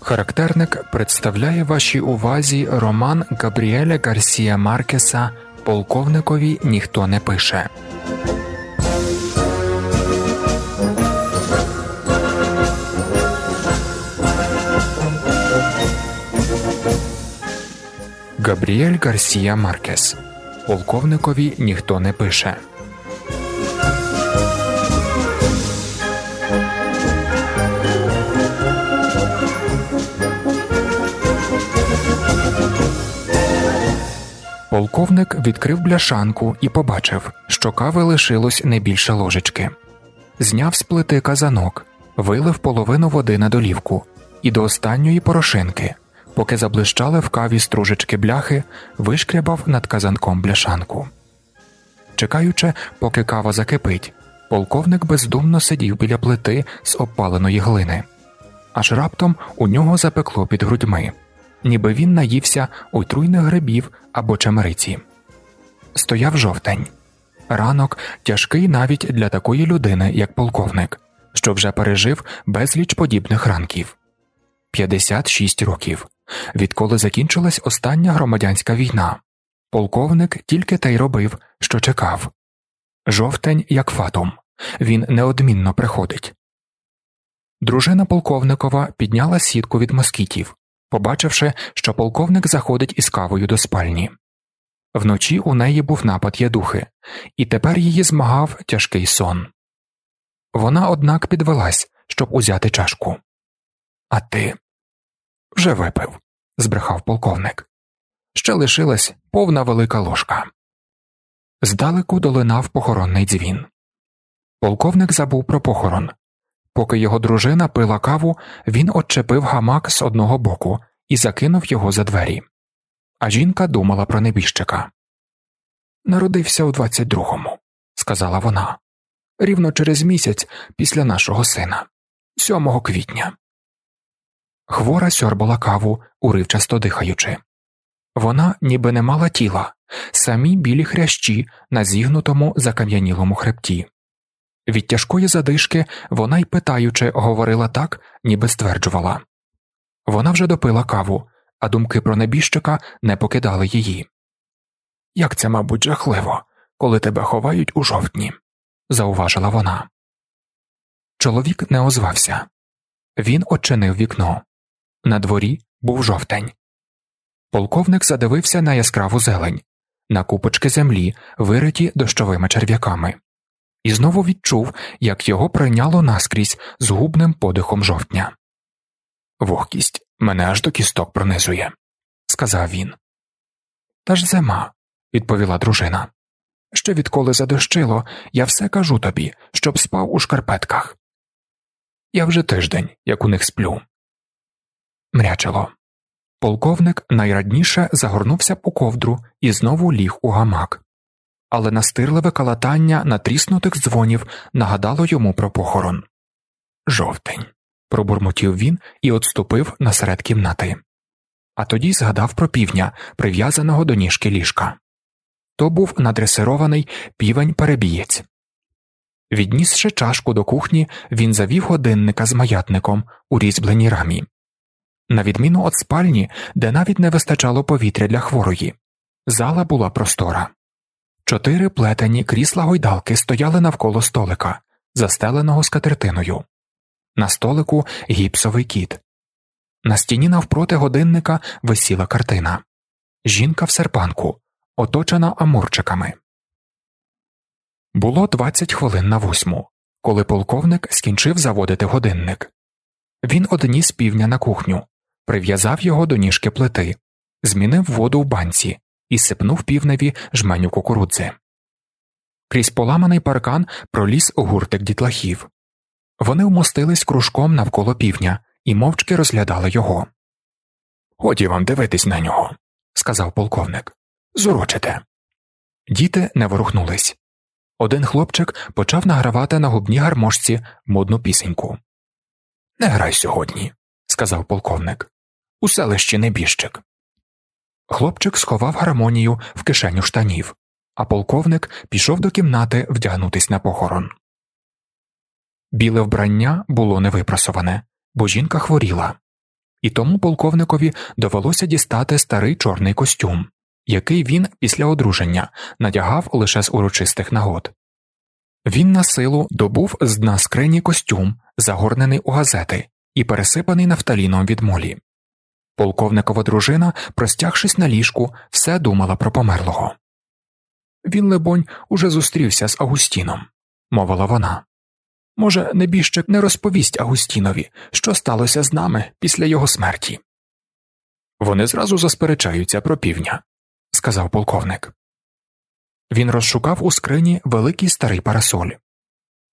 Характерник представляє вашій увазі роман Габріеля Гарсія Маркеса Полковникові ніхто не пише. Габріель Гарсія Маркес Полковникові ніхто не пише. Полковник відкрив бляшанку і побачив, що кави лишилось не більше ложечки. Зняв з плити казанок, вилив половину води на долівку і до останньої порошинки, поки заблищали в каві стружечки бляхи, вишкрябав над казанком бляшанку. Чекаючи, поки кава закипить, полковник бездумно сидів біля плити з обпаленої глини, аж раптом у нього запекло під грудьми ніби він наївся отруйних грибів або чемериці. Стояв жовтень. Ранок тяжкий навіть для такої людини, як полковник, що вже пережив безліч подібних ранків 56 років, відколи закінчилась остання громадянська війна. Полковник тільки те й робив, що чекав. Жовтень, як фатум, він неодмінно приходить. Дружина полковникова підняла сітку від москітів, побачивши, що полковник заходить із кавою до спальні. Вночі у неї був напад ядухи, і тепер її змагав тяжкий сон. Вона, однак, підвелась, щоб узяти чашку. А ти вже випив, збрехав полковник. Ще лишилась повна велика ложка. Здалеку долинав похоронний дзвін. Полковник забув про похорон, Поки його дружина пила каву, він отчепив гамак з одного боку і закинув його за двері. А жінка думала про небіжчика. Народився у 22-му», – сказала вона, рівно через місяць після нашого сина, 7 квітня. Хвора сьорбала каву, уривчасто дихаючи. Вона ніби не мала тіла, самі білі хрящі на зігнутому закам'янілому хребті. Від тяжкої задишки вона й питаючи говорила так, ніби стверджувала вона вже допила каву, а думки про небіжчика не покидали її. Як це, мабуть, жахливо, коли тебе ховають у жовтні, зауважила вона. Чоловік не озвався. Він очинив вікно. На дворі був жовтень. Полковник задивився на яскраву зелень, на купочки землі, вириті дощовими черв'яками і знову відчув, як його прийняло наскрізь з губним подихом жовтня. Вогкість мене аж до кісток пронизує, сказав він. Та ж зима, відповіла дружина. Ще відколи задощило, я все кажу тобі, щоб спав у шкарпетках. Я вже тиждень, як у них сплю. Мрячило. Полковник найрадніше загорнувся по ковдру і знову ліг у гамак але настирливе калатання натріснутих дзвонів нагадало йому про похорон. Жовтень. Пробурмотів він і отступив насеред кімнати. А тоді згадав про півня, прив'язаного до ніжки ліжка. То був надресирований півень перебієць. Віднісши чашку до кухні, він завів годинника з маятником у різьбленій рамі. На відміну від спальні, де навіть не вистачало повітря для хворої, зала була простора. Чотири плетені крісла гойдалки стояли навколо столика, застеленого скатертиною. На столику гіпсовий кіт. На стіні навпроти годинника висіла картина Жінка в серпанку, оточена амурчиками. Було двадцять хвилин на восьму, коли полковник скінчив заводити годинник. Він одніс півня на кухню, прив'язав його до ніжки плити, змінив воду в банці і сипнув півневі жменю кукурудзи. Крізь поламаний паркан проліз гуртик дітлахів. Вони вмостились кружком навколо півня і мовчки розглядали його. Годі вам дивитись на нього, сказав полковник. Зурочите. Діти не ворухнулись. Один хлопчик почав награвати на губній гармошці модну пісеньку. Не грай сьогодні, сказав полковник. У селищі небіжчик. Хлопчик сховав гармонію в кишеню штанів, а полковник пішов до кімнати вдягнутись на похорон. Біле вбрання було невипрасоване, бо жінка хворіла, і тому полковникові довелося дістати старий чорний костюм, який він після одруження надягав лише з урочистих нагод. Він на силу добув з дна скрині костюм, загорнений у газети і пересипаний нафталіном від молі. Полковникова дружина, простягшись на ліжку, все думала про померлого. Він, лебонь, уже зустрівся з Агустіном, мовила вона. Може, небіжчик не розповість Агустінові, що сталося з нами після його смерті. Вони зразу засперечаються про півня, сказав полковник. Він розшукав у скрині великий старий парасоль.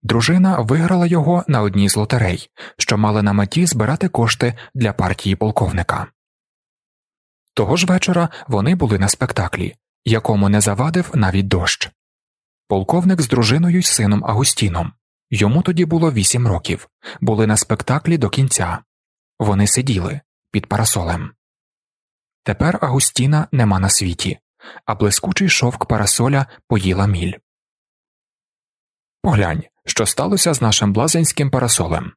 Дружина виграла його на одній з лотерей, що мали на меті збирати кошти для партії полковника. Того ж вечора вони були на спектаклі, якому не завадив навіть дощ. Полковник з дружиною й сином Агустіном. Йому тоді було вісім років, були на спектаклі до кінця. Вони сиділи під парасолем. Тепер Агустіна нема на світі, а блискучий шовк парасоля поїла міль. Поглянь, що сталося з нашим блазенським парасолем.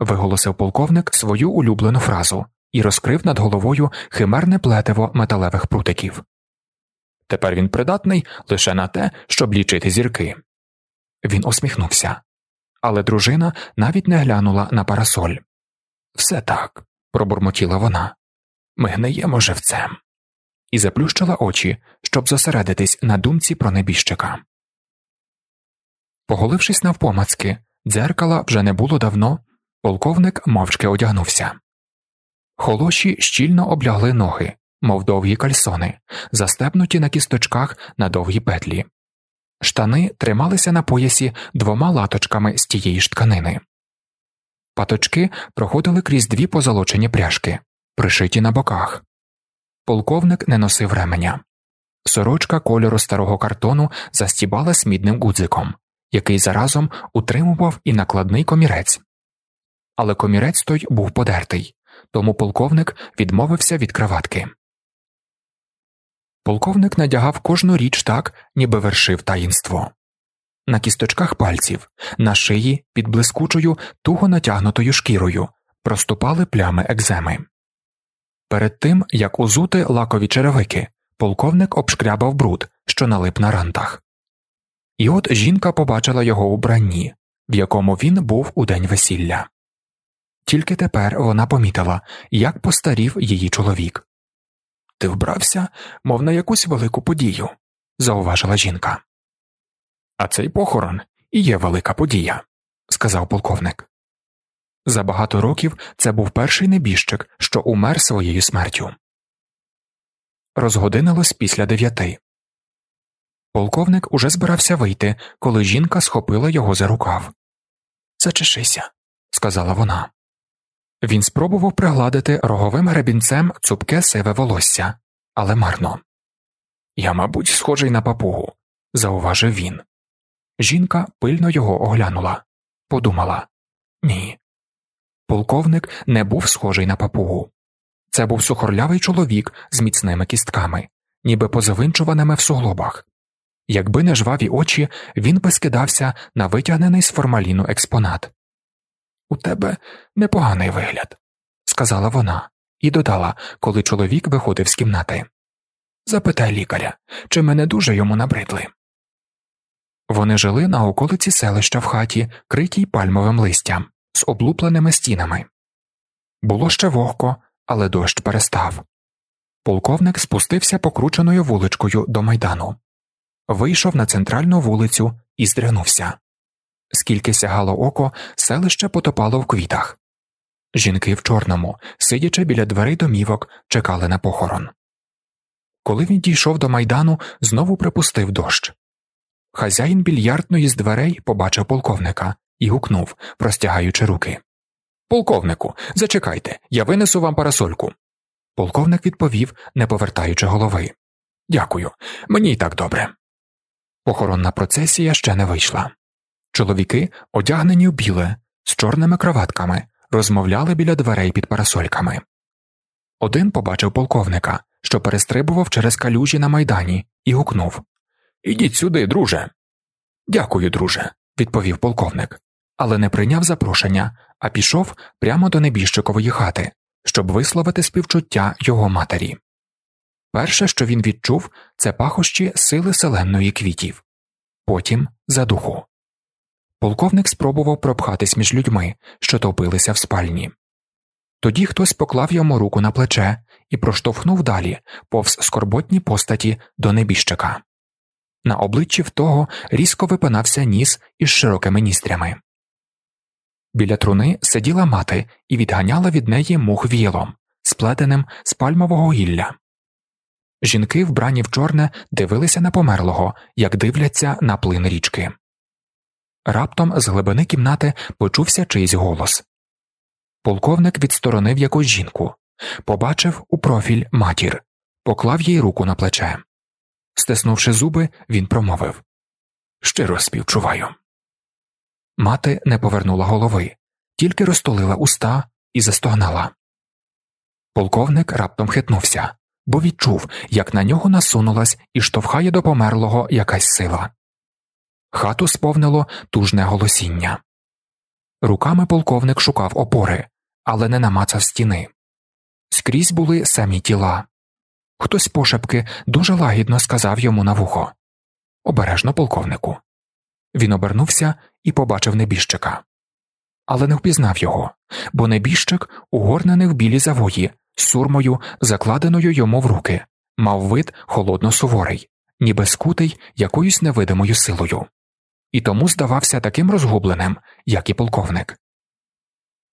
виголосив полковник свою улюблену фразу і розкрив над головою химерне плетиво металевих прутиків. Тепер він придатний лише на те, щоб лічити зірки. Він усміхнувся, але дружина навіть не глянула на парасоль. Все так, пробурмотіла вона. Ми гниємо живцем. І заплющила очі, щоб зосередитись на думці про небіжчика. Поголившись навпомацки, дзеркала вже не було давно, полковник мовчки одягнувся. Холоші щільно облягли ноги, мов довгі кальсони, застебнуті на кісточках на довгі петлі. Штани трималися на поясі двома латочками з тієї ж тканини. Паточки проходили крізь дві позолочені пряжки, пришиті на боках. Полковник не носив ременя. Сорочка кольору старого картону застібала смідним гудзиком, який заразом утримував і накладний комірець. Але комірець той був подертий, тому полковник відмовився від краватки. Полковник надягав кожну річ так, ніби вершив таїнство. На кісточках пальців, на шиї під блискучою, туго натягнутою шкірою проступали плями екземи. Перед тим як узути лакові черевики, полковник обшкрябав бруд, що налип на рантах. І от жінка побачила його у бранні, в якому він був у день весілля. Тільки тепер вона помітила, як постарів її чоловік. Ти вбрався, мов на якусь велику подію, зауважила жінка. А цей похорон і є велика подія, сказав полковник. За багато років це був перший небіжчик, що умер своєю смертю. Розгодинилось після дев'яти. Полковник уже збирався вийти, коли жінка схопила його за рукав. Зачешися, сказала вона. Він спробував пригладити роговим гребінцем цупке сиве волосся, але марно. Я, мабуть, схожий на папугу, зауважив він. Жінка пильно його оглянула, подумала ні. Полковник не був схожий на папугу. Це був сухорлявий чоловік з міцними кістками, ніби позавинчуваними в суглобах. Якби не жваві очі, він би скидався на витягнений з формаліну експонат. У тебе непоганий вигляд, сказала вона і додала, коли чоловік виходив з кімнати. Запитай лікаря, чи мене дуже йому набридли. Вони жили на околиці селища в хаті, критій пальмовим листям, з облупленими стінами. Було ще вогко, але дощ перестав. Полковник спустився покрученою вуличкою до майдану, вийшов на центральну вулицю і здригнувся. Скільки сягало око, селище потопало в квітах. Жінки в чорному, сидячи біля дверей домівок, чекали на похорон. Коли він дійшов до майдану, знову припустив дощ. Хазяїн більярдної з дверей побачив полковника і гукнув, простягаючи руки. Полковнику, зачекайте, я винесу вам парасольку. Полковник відповів, не повертаючи голови. Дякую, мені й так добре. Похоронна процесія ще не вийшла. Чоловіки, одягнені в біле, з чорними кроватками, розмовляли біля дверей під парасольками. Один побачив полковника, що перестрибував через калюжі на майдані, і гукнув Ідіть сюди, друже. Дякую, друже, відповів полковник, але не прийняв запрошення, а пішов прямо до небіжчикової хати, щоб висловити співчуття його матері. Перше, що він відчув, це пахощі сили селенної квітів, потім задуху. Полковник спробував пропхатись між людьми, що топилися в спальні. Тоді хтось поклав йому руку на плече і проштовхнув далі, повз скорботні постаті до небіжчика. На обличчі в того різко випинався ніс із широкими ністрями. Біля труни сиділа мати і відганяла від неї мух вілом, сплетеним з пальмового гілля. Жінки, вбрані в чорне, дивилися на померлого, як дивляться на плин річки. Раптом з глибини кімнати почувся чийсь голос. Полковник відсторонив якусь жінку, побачив у профіль матір, поклав їй руку на плече. Стиснувши зуби, він промовив Щиро співчуваю. Мати не повернула голови, тільки розтулила уста і застогнала. Полковник раптом хитнувся, бо відчув, як на нього насунулась і штовхає до померлого якась сила. Хату сповнило тужне голосіння. Руками полковник шукав опори, але не намацав стіни. Скрізь були самі тіла. Хтось пошепки дуже лагідно сказав йому на вухо Обережно, полковнику. Він обернувся і побачив небіжчика. Але не впізнав його, бо небіжчик, угорнений в білі завої, з сурмою, закладеною йому в руки, мав вид холодно суворий, ніби скутий якоюсь невидимою силою, і тому здавався таким розгубленим, як і полковник.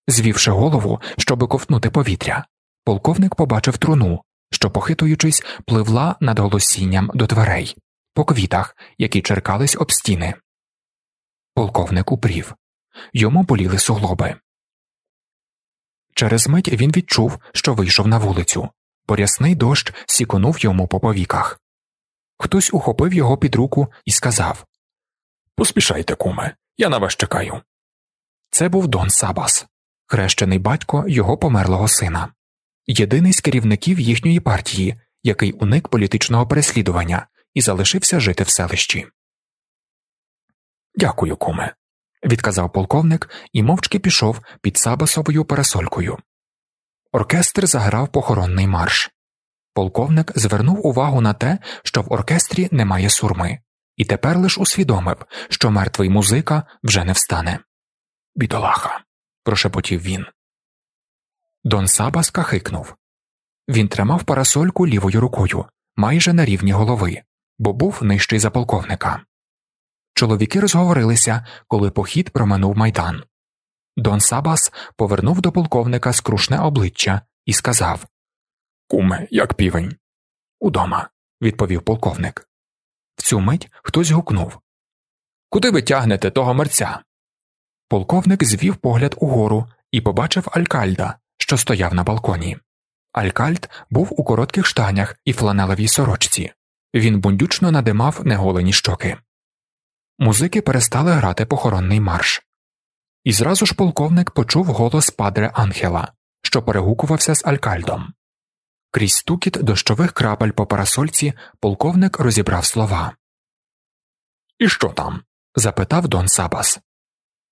Звівши голову, щоби ковтнути повітря, полковник побачив труну, що, похитуючись, пливла над голосінням до дверей, по квітах, які черкались об стіни. Полковник упрів йому боліли суглоби. Через мить він відчув, що вийшов на вулицю, бо рясний дощ сіконув йому по повіках. Хтось ухопив його під руку і сказав Поспішайте, куме, я на вас чекаю. Це був Дон Сабас, хрещений батько його померлого сина, єдиний з керівників їхньої партії, який уник політичного переслідування і залишився жити в селищі. Дякую, куме, відказав полковник і мовчки пішов під Сабасовою парасолькою. Оркестр заграв похоронний марш. Полковник звернув увагу на те, що в оркестрі немає сурми, і тепер лиш усвідомив, що мертвий музика вже не встане. Бідолаха. прошепотів він. Дон Сабас кахикнув. Він тримав парасольку лівою рукою, майже на рівні голови, бо був нижчий за полковника. Чоловіки розговорилися, коли похід проминув майдан. Дон Сабас повернув до полковника скрушне обличчя і сказав Куме, як півень. Удома, відповів полковник. В цю мить хтось гукнув Куди ви тягнете того мерця? Полковник звів погляд угору і побачив Алькальда, що стояв на балконі. Алькальд був у коротких штанях і фланелевій сорочці. Він бундючно надимав неголені щоки. Музики перестали грати похоронний марш. І зразу ж полковник почув голос падре Анхела, що перегукувався з Алькальдом. Крізь стукіт дощових крапель по парасольці полковник розібрав слова. І що там? запитав Дон Сабас.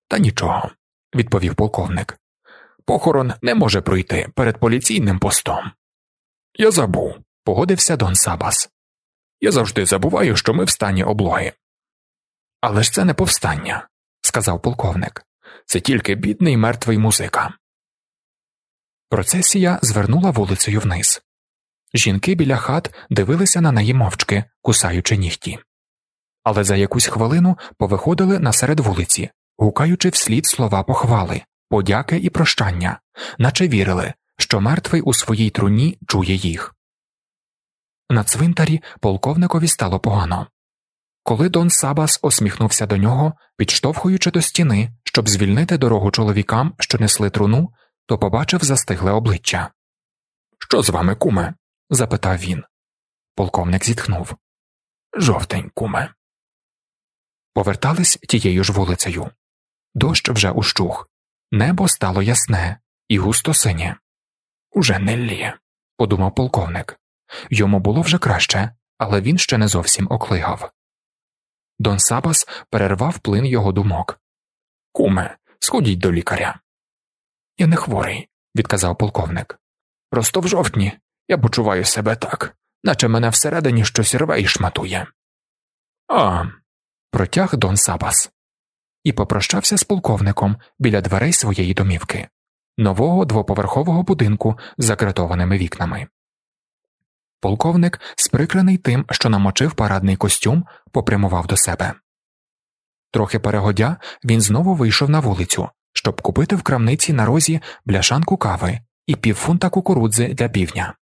Та нічого, відповів полковник. Похорон не може пройти перед поліційним постом. Я забув, погодився Дон Сабас. Я завжди забуваю, що ми в стані облоги. Але ж це не повстання, сказав полковник. Це тільки бідний мертвий музика. Процесія звернула вулицею вниз. Жінки біля хат дивилися на неї мовчки, кусаючи нігті. Але за якусь хвилину повиходили насеред вулиці, гукаючи вслід слова похвали, подяки і прощання, наче вірили, що мертвий у своїй труні чує їх. На цвинтарі полковникові стало погано. Коли Дон Сабас осміхнувся до нього, підштовхуючи до стіни, щоб звільнити дорогу чоловікам, що несли труну, то побачив застигле обличчя. Що з вами, куме? Запитав він. Полковник зітхнув. Жовтень, куме. Повертались тією ж вулицею. Дощ вже ущух, небо стало ясне і густо синє. Уже не лє, подумав полковник. Йому було вже краще, але він ще не зовсім оклигав. Дон Сабас перервав плин його думок. Куме, сходіть до лікаря. Я не хворий, відказав полковник. Просто в жовтні я почуваю себе так, наче мене всередині щось рве і шматує. А. протяг Дон Сабас і попрощався з полковником біля дверей своєї домівки, нового двоповерхового будинку з закритованими вікнами. Полковник, сприкрений тим, що намочив парадний костюм, попрямував до себе. Трохи перегодя він знову вийшов на вулицю, щоб купити в крамниці на розі бляшанку кави і півфунта кукурудзи для півня.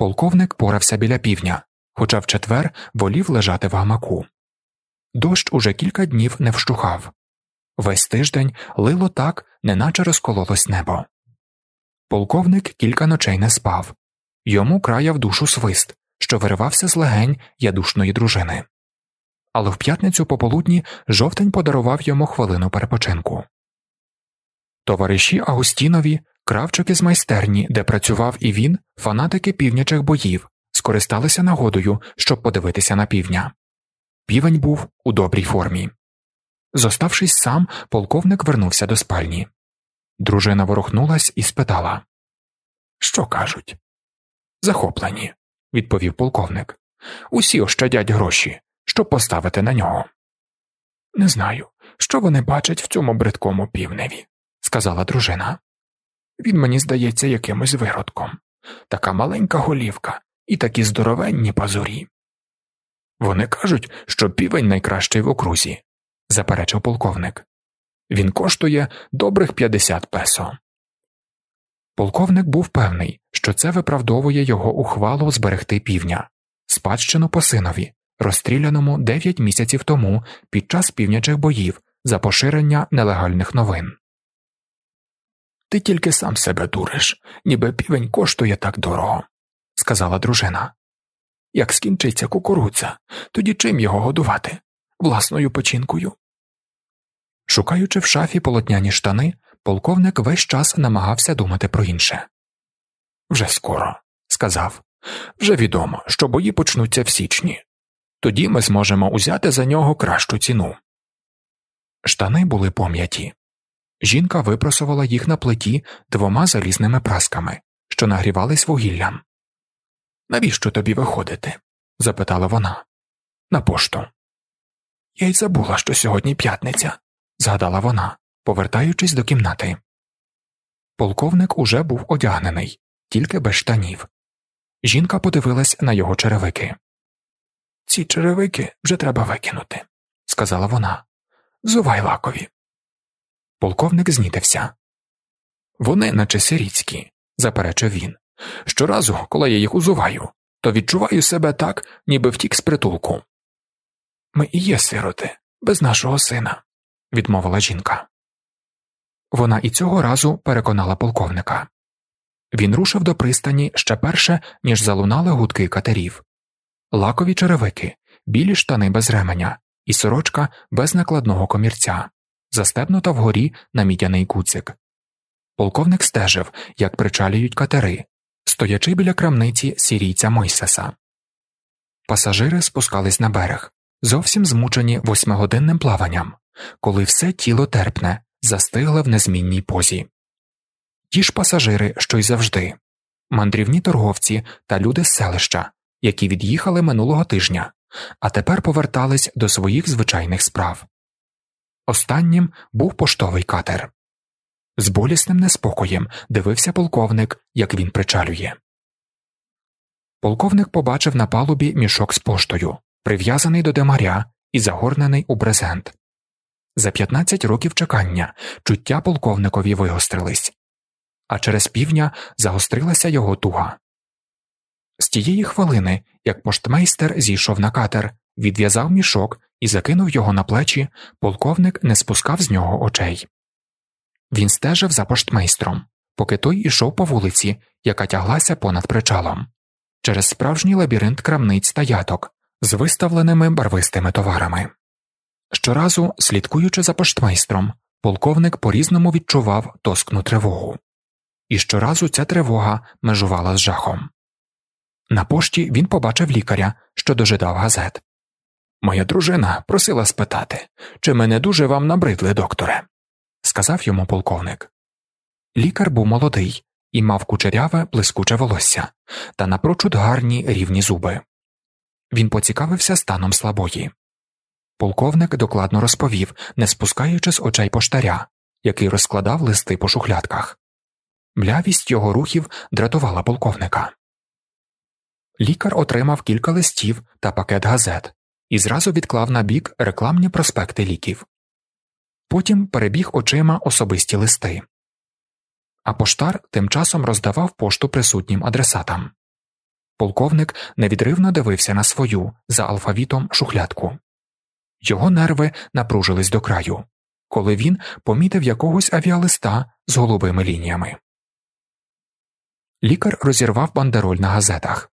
Полковник порався біля півня, хоча в четвер волів лежати в гамаку. Дощ уже кілька днів не вщухав. Весь тиждень лило так, неначе розкололось небо. Полковник кілька ночей не спав йому краяв душу свист, що виривався з легень ядушної дружини. Але в п'ятницю пополудні жовтень подарував йому хвилину перепочинку. Товариші Агустінові, кравчики з майстерні, де працював і він, фанатики півнячих боїв, скористалися нагодою, щоб подивитися на півня. Півень був у добрій формі. Зоставшись сам, полковник вернувся до спальні. Дружина ворухнулась і спитала Що кажуть? Захоплені, відповів полковник. Усі ощадять гроші, щоб поставити на нього. Не знаю, що вони бачать в цьому бридкому півневі, сказала дружина. Він мені здається якимось виродком. Така маленька голівка і такі здоровенні пазурі. Вони кажуть, що півень найкращий в окрузі, заперечив полковник. Він коштує добрих 50 песо. Полковник був певний, що це виправдовує його ухвалу зберегти півня, спадщину по синові, розстріляному 9 місяців тому під час півнячих боїв за поширення нелегальних новин. Ти тільки сам себе дуриш, ніби півень коштує так дорого, сказала дружина. Як скінчиться кукурудза, тоді чим його годувати? Власною печінкою. Шукаючи в шафі полотняні штани, полковник весь час намагався думати про інше. Вже скоро, сказав, вже відомо, що бої почнуться в січні. Тоді ми зможемо узяти за нього кращу ціну. Штани були пом'яті. Жінка випросувала їх на плиті двома залізними прасками, що нагрівались вугіллям. Навіщо тобі виходити? запитала вона. На пошту. Я й забула, що сьогодні п'ятниця, згадала вона, повертаючись до кімнати. Полковник уже був одягнений, тільки без штанів. Жінка подивилась на його черевики. Ці черевики вже треба викинути, сказала вона. Зувай лакові. Полковник знітився. Вони, наче сиріцькі, заперечив він. Щоразу, коли я їх узуваю, то відчуваю себе так, ніби втік з притулку. Ми і є сироти, без нашого сина, відмовила жінка. Вона і цього разу переконала полковника. Він рушив до пристані ще перше, ніж залунали гудки катерів, лакові черевики, білі штани без ременя і сорочка без накладного комірця, застебнута вгорі на мідяний куцик. Полковник стежив, як причалюють катери, стоячи біля крамниці сірійця Мойсеса. Пасажири спускались на берег, зовсім змучені восьмигодинним плаванням, коли все тіло терпне, застигле в незмінній позі. Ті ж пасажири, що й завжди, мандрівні торговці та люди з селища, які від'їхали минулого тижня, а тепер повертались до своїх звичайних справ. Останнім був поштовий катер. З болісним неспокоєм дивився полковник, як він причалює. Полковник побачив на палубі мішок з поштою, прив'язаний до демаря і загорнений у брезент. За 15 років чекання чуття полковникові вигострились, а через півдня загострилася його туга. З тієї хвилини, як поштмейстер зійшов на катер, відв'язав мішок і закинув його на плечі, полковник не спускав з нього очей. Він стежив за поштмейстром, поки той ішов по вулиці, яка тяглася понад причалом, через справжній лабіринт крамниць та яток з виставленими барвистими товарами. Щоразу, слідкуючи за поштмейстром, полковник по різному відчував тоскну тривогу, і щоразу ця тривога межувала з жахом. На пошті він побачив лікаря, що дожидав газет. Моя дружина просила спитати, чи мене дуже вам набридли, докторе, сказав йому полковник. Лікар був молодий і мав кучеряве блискуче волосся та напрочуд гарні рівні зуби. Він поцікавився станом слабої. Полковник докладно розповів, не спускаючи з очей поштаря, який розкладав листи по шухлядках. Млявість його рухів дратувала полковника. Лікар отримав кілька листів та пакет газет і зразу відклав на бік рекламні проспекти ліків. Потім перебіг очима особисті листи. А поштар тим часом роздавав пошту присутнім адресатам. Полковник невідривно дивився на свою за алфавітом шухлядку. Його нерви напружились до краю, коли він помітив якогось авіалиста з голубими лініями. Лікар розірвав бандероль на газетах.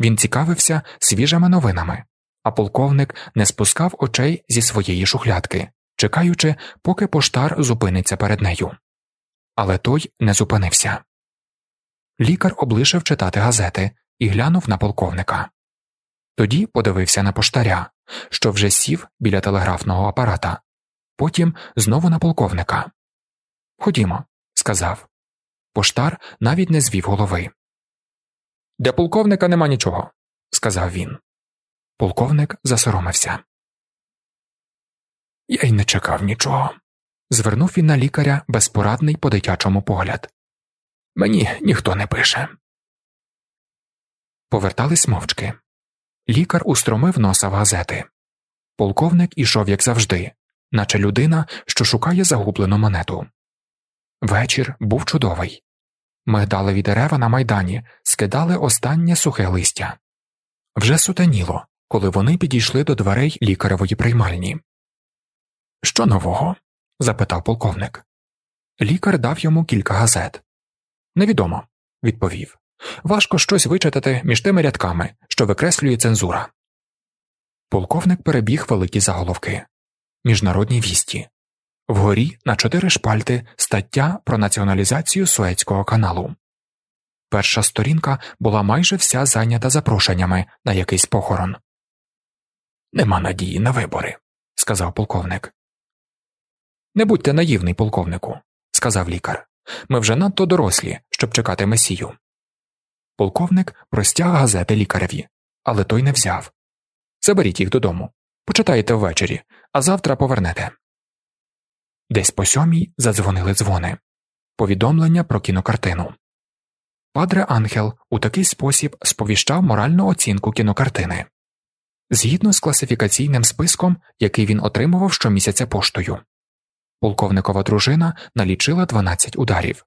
Він цікавився свіжими новинами, а полковник не спускав очей зі своєї шухлядки, чекаючи, поки поштар зупиниться перед нею. Але той не зупинився. Лікар облишив читати газети і глянув на полковника. Тоді подивився на поштаря, що вже сів біля телеграфного апарата, потім знову на полковника. Ходімо, сказав. Поштар навіть не звів голови. Для полковника нема нічого, сказав він. Полковник засоромився. Я й не чекав нічого. Звернув він на лікаря безпорадний по дитячому погляд. Мені ніхто не пише. Повертались мовчки. Лікар устромив носа в газети. Полковник ішов, як завжди, наче людина, що шукає загублену монету. Вечір був чудовий. Мигдалеві дерева на майдані скидали останнє сухе листя. Вже сутеніло, коли вони підійшли до дверей лікаревої приймальні. Що нового? запитав полковник. Лікар дав йому кілька газет. Невідомо, відповів. Важко щось вичитати між тими рядками, що викреслює цензура. Полковник перебіг великі заголовки Міжнародні вісті. Вгорі на чотири шпальти стаття про націоналізацію Суецького каналу. Перша сторінка була майже вся зайнята запрошеннями на якийсь похорон. Нема надії на вибори, сказав полковник. Не будьте наївний, полковнику, сказав лікар. Ми вже надто дорослі, щоб чекати месію. Полковник простяг газети лікареві, але той не взяв. Заберіть їх додому, почитаєте ввечері, а завтра повернете. Десь по сьомій задзвонили дзвони повідомлення про кінокартину. Падре Ангел у такий спосіб сповіщав моральну оцінку кінокартини згідно з класифікаційним списком, який він отримував щомісяця поштою. Полковникова дружина налічила 12 ударів.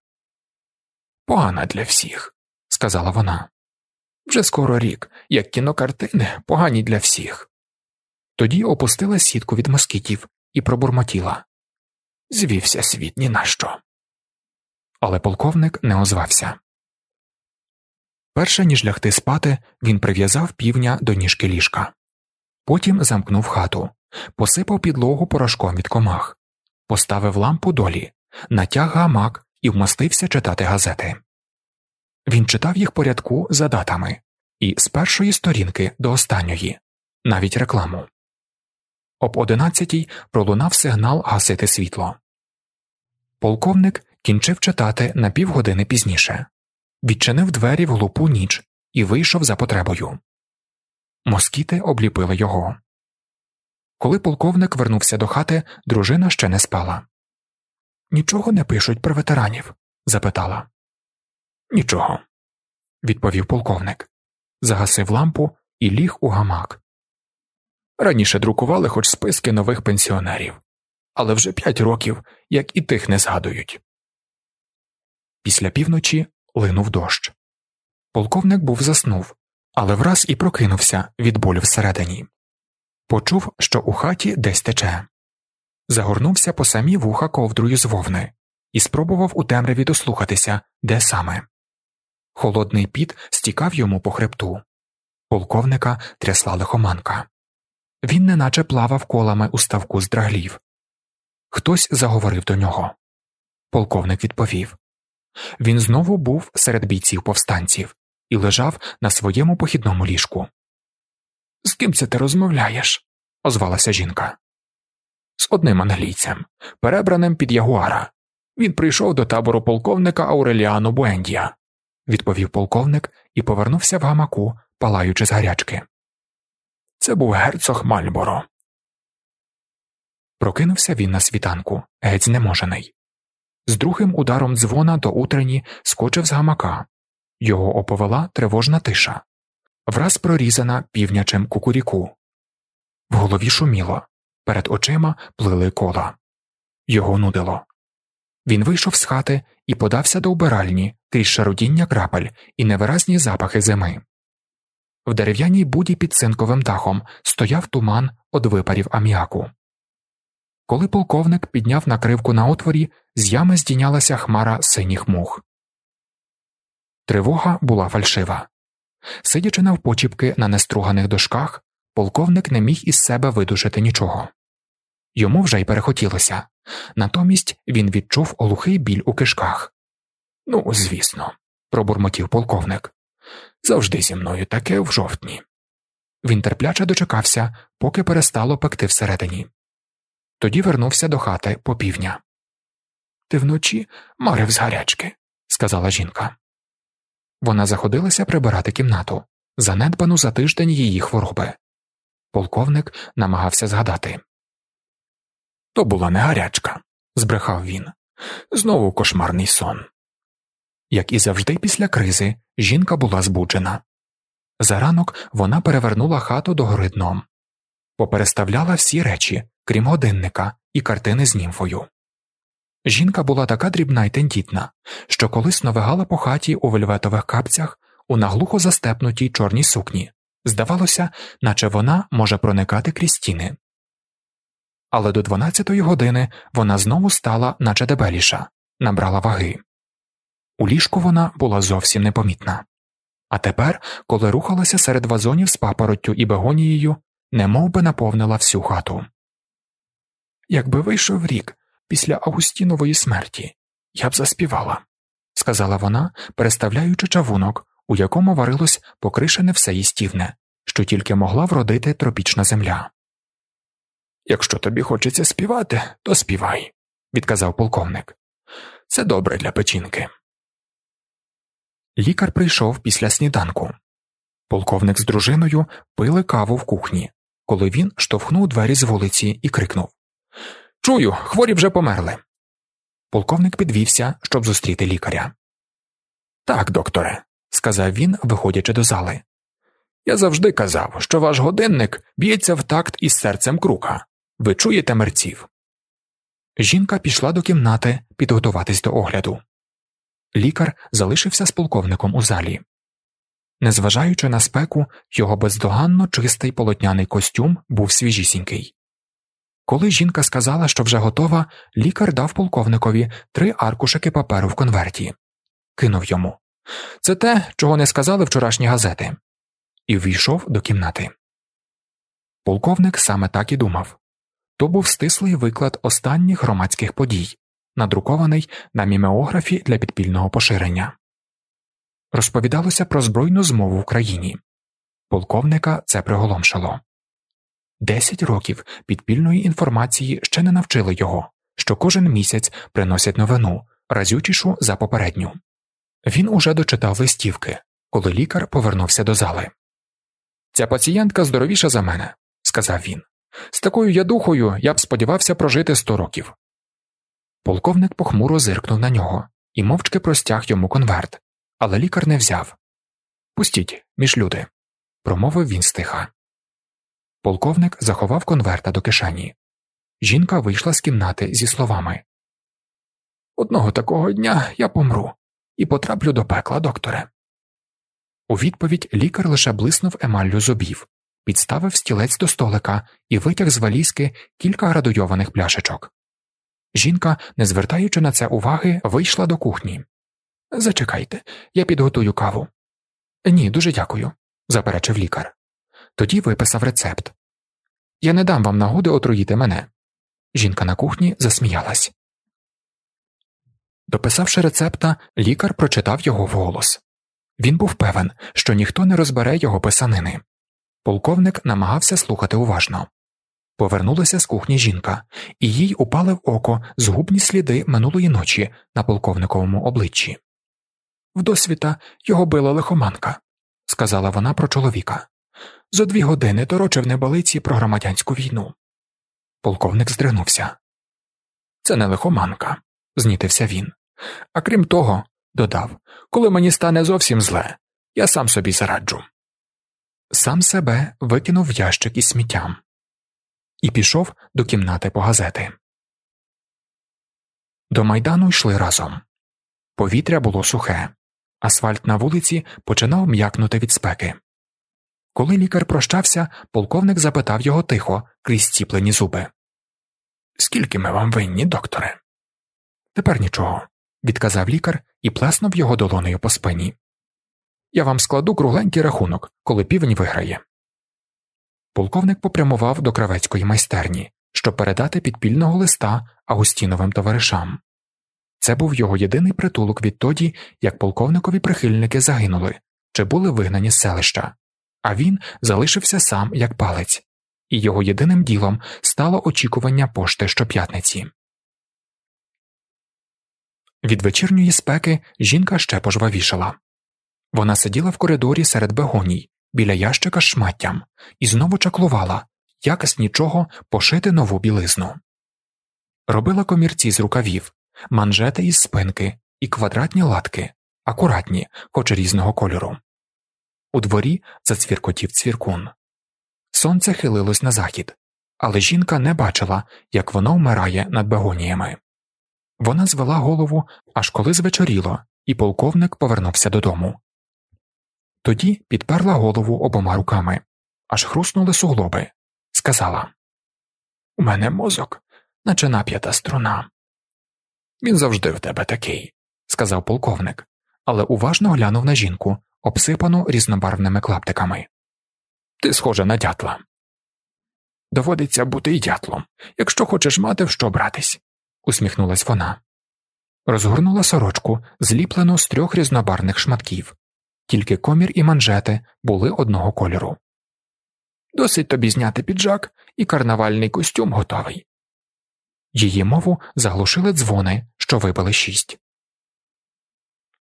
Погана для всіх, сказала вона. Вже скоро рік, як кінокартини погані для всіх. Тоді опустила сітку від москітів і пробурмотіла звівся світ ні на що. Але полковник не озвався. Перше ніж лягти спати, він прив'язав півня до ніжки ліжка, потім замкнув хату, посипав підлогу порошком від комах, поставив лампу долі, натяг гамак і вмостився читати газети. Він читав їх порядку за датами і з першої сторінки до останньої, навіть рекламу. Об одинадцятій пролунав сигнал гасити світло. Полковник кінчив читати на півгодини пізніше, відчинив двері в глупу ніч і вийшов за потребою. Москіти обліпили його. Коли полковник вернувся до хати, дружина ще не спала. Нічого не пишуть про ветеранів? запитала. Нічого, відповів полковник, загасив лампу і ліг у гамак. Раніше друкували хоч списки нових пенсіонерів, але вже п'ять років, як і тих не згадують. Після півночі линув дощ. Полковник був заснув, але враз і прокинувся від болю всередині. Почув, що у хаті десь тече. Загорнувся по самі вуха ковдрою з вовни і спробував у темряві дослухатися, де саме. Холодний піт стікав йому по хребту. Полковника трясла лихоманка. Він неначе плавав колами у ставку з драглів. Хтось заговорив до нього. Полковник відповів він знову був серед бійців повстанців і лежав на своєму похідному ліжку. З ким це ти розмовляєш? озвалася жінка. З одним англійцем, перебраним під ягуара. Він прийшов до табору полковника Ауреліану Буендія, відповів полковник і повернувся в гамаку, палаючи з гарячки. Це був герцог Мальборо. Прокинувся він на світанку, геть знеможений. З другим ударом дзвона до утрені скочив з гамака. Його оповела тривожна тиша, враз прорізана півнячем кукуріку. В голові шуміло, перед очима плили кола. Його нудило. Він вийшов з хати і подався до вбиральні крізь шарудіння крапель і невиразні запахи зими. В дерев'яній буді під цинковим дахом стояв туман од випарів аміаку. Коли полковник підняв накривку на отворі, з ями здійнялася хмара синіх мух. Тривога була фальшива. Сидячи навпочіпки на неструганих дошках, полковник не міг із себе видушити нічого. Йому вже й перехотілося, натомість він відчув олухий біль у кишках. Ну, звісно, пробурмотів полковник. Завжди зі мною таке в жовтні. Він терпляче дочекався, поки перестало пекти всередині. Тоді вернувся до хати по півдня. Ти вночі марив з гарячки, сказала жінка. Вона заходилася прибирати кімнату, занедбану за тиждень її хвороби. Полковник намагався згадати. То була не гарячка, збрехав він. Знову кошмарний сон. Як і завжди, після кризи, жінка була збуджена. За ранок вона перевернула хату догори дном, попереставляла всі речі, крім годинника і картини з німфою. Жінка була така дрібна й тендітна, що колись навигала по хаті у вельветових капцях у наглухо застепнутій чорній сукні, здавалося, наче вона може проникати крізь стіни. Але до дванадцятої години вона знову стала, наче дебеліша, набрала ваги. У ліжку вона була зовсім непомітна. А тепер, коли рухалася серед вазонів з папороттю і бегонією, немов би наповнила всю хату. Якби вийшов рік після Августінової смерті, я б заспівала, сказала вона, переставляючи чавунок, у якому варилось покришене все їстівне, що тільки могла вродити тропічна земля. Якщо тобі хочеться співати, то співай, відказав полковник. Це добре для печінки. Лікар прийшов після сніданку. Полковник з дружиною пили каву в кухні, коли він штовхнув двері з вулиці і крикнув Чую, хворі вже померли. Полковник підвівся, щоб зустріти лікаря. Так, докторе, сказав він, виходячи до зали. Я завжди казав, що ваш годинник б'ється в такт із серцем крука. Ви чуєте мерців. Жінка пішла до кімнати підготуватись до огляду. Лікар залишився з полковником у залі. Незважаючи на спеку, його бездоганно чистий полотняний костюм був свіжісінький. Коли жінка сказала, що вже готова, лікар дав полковникові три аркушики паперу в конверті, кинув йому це те, чого не сказали вчорашні газети, і ввійшов до кімнати. Полковник саме так і думав то був стислий виклад останніх громадських подій, надрукований на мімеографі для підпільного поширення. Розповідалося про збройну змову в країні. Полковника це приголомшило. Десять років підпільної інформації ще не навчили його, що кожен місяць приносять новину, разючішу за попередню. Він уже дочитав листівки, коли лікар повернувся до зали. Ця пацієнтка здоровіша за мене, сказав він. З такою ядухою я б сподівався прожити сто років. Полковник похмуро зиркнув на нього і мовчки простяг йому конверт, але лікар не взяв. Пустіть, між люди, промовив він стиха. Полковник заховав конверта до кишені. Жінка вийшла з кімнати зі словами Одного такого дня я помру і потраплю до пекла, докторе. У відповідь лікар лише блиснув емаллю зубів, підставив стілець до столика і витяг з валізки кілька градуйованих пляшечок. Жінка, не звертаючи на це уваги, вийшла до кухні. Зачекайте, я підготую каву. Ні, дуже дякую, заперечив лікар. Тоді виписав рецепт. Я не дам вам нагоди отруїти мене. Жінка на кухні засміялась. Дописавши рецепта, лікар прочитав його вголос. Він був певен, що ніхто не розбере його писанини. Полковник намагався слухати уважно. Повернулася з кухні жінка, і їй упали в око згубні сліди минулої ночі на полковниковому обличчі. Вдосвіта його била лихоманка, сказала вона про чоловіка. Зо дві години торочив небалиці про громадянську війну. Полковник здригнувся. Це не лихоманка, знітився він. А крім того, додав, коли мені стане зовсім зле, я сам собі зараджу. Сам себе викинув в ящик із сміттям і пішов до кімнати по газети. До майдану йшли разом. Повітря було сухе, асфальт на вулиці починав м'якнути від спеки. Коли лікар прощався, полковник запитав його тихо, крізь ціплені зуби Скільки ми вам винні, докторе? Тепер нічого, відказав лікар і плеснув його долонею по спині. Я вам складу кругленький рахунок, коли півень виграє. Полковник попрямував до кравецької майстерні, щоб передати підпільного листа Агустіновим товаришам. Це був його єдиний притулок відтоді, як полковникові прихильники загинули чи були вигнані з селища, а він залишився сам як палець, і його єдиним ділом стало очікування пошти щоп'ятниці. Від вечірньої спеки жінка ще пожвавішала. Вона сиділа в коридорі серед бегоній, біля ящика з шматтям, і знову чаклувала, як з нічого пошити нову білизну. Робила комірці з рукавів, манжети із спинки і квадратні латки, акуратні, хоч різного кольору. У дворі зацвіркотів цвіркун. Сонце хилилось на захід, але жінка не бачила, як воно вмирає над бегоніями. Вона звела голову, аж коли звечоріло, і полковник повернувся додому. Тоді підперла голову обома руками, аж хруснули суглоби, сказала У мене мозок, наче нап'ята струна. Він завжди в тебе такий, сказав полковник, але уважно глянув на жінку, обсипану різнобарвними клаптиками. Ти схожа на дятла. Доводиться бути й дятлом, якщо хочеш мати в що братись, усміхнулась вона. Розгорнула сорочку, зліплену з трьох різнобарних шматків, тільки комір і манжети були одного кольору. Досить тобі зняти піджак, і карнавальний костюм готовий. Її мову заглушили дзвони, що вибили шість.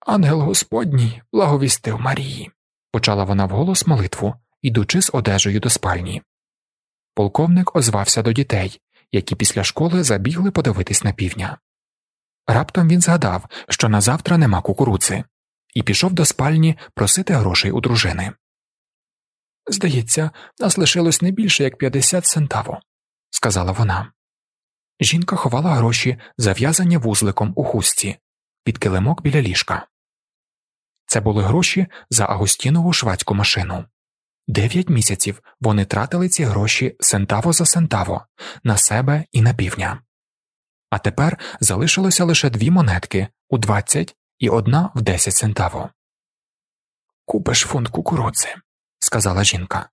Ангел Господній благовістив Марії, почала вона вголос молитву, ідучи з одежею до спальні. Полковник озвався до дітей, які після школи забігли подивитись на півня. Раптом він згадав, що на завтра нема кукурудзи, і пішов до спальні просити грошей у дружини. Здається, нас лишилось не більше як 50 центаво, сказала вона. Жінка ховала гроші, зав'язані вузликом у хустці, під килимок біля ліжка. Це були гроші за Агустінову швадську машину. Дев'ять місяців вони тратили ці гроші сентаво за сентаво на себе і на півня. А тепер залишилося лише дві монетки у двадцять і одна в десять центаво. Купиш фунт кукурудзи, сказала жінка,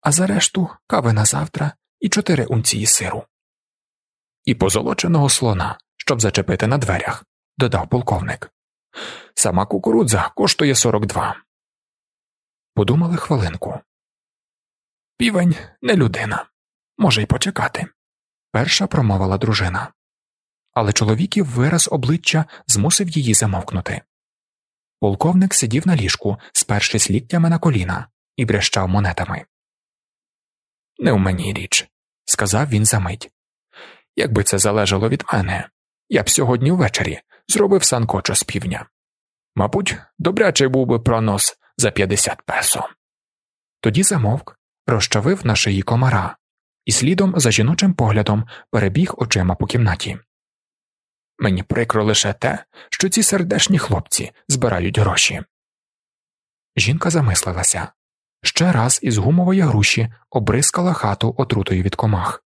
а за решту кави на завтра і чотири унції сиру. І позолоченого слона, щоб зачепити на дверях, додав полковник. Сама кукурудза коштує сорок два. Подумали хвилинку. Півень не людина. Може й почекати. Перша промовила дружина. Але чоловіків вираз обличчя змусив її замовкнути. Полковник сидів на ліжку, спершись ліктями на коліна, і брящав монетами. Не в мені річ, сказав він за мить. Якби це залежало від мене, я б сьогодні ввечері зробив санкочо з півня. Мабуть, добрячий був би пронос за 50 песо. Тоді замовк, розчавив на шиї комара і слідом за жіночим поглядом перебіг очима по кімнаті. Мені прикро лише те, що ці сердешні хлопці збирають гроші. Жінка замислилася ще раз із гумової груші обрискала хату отрутою від комах.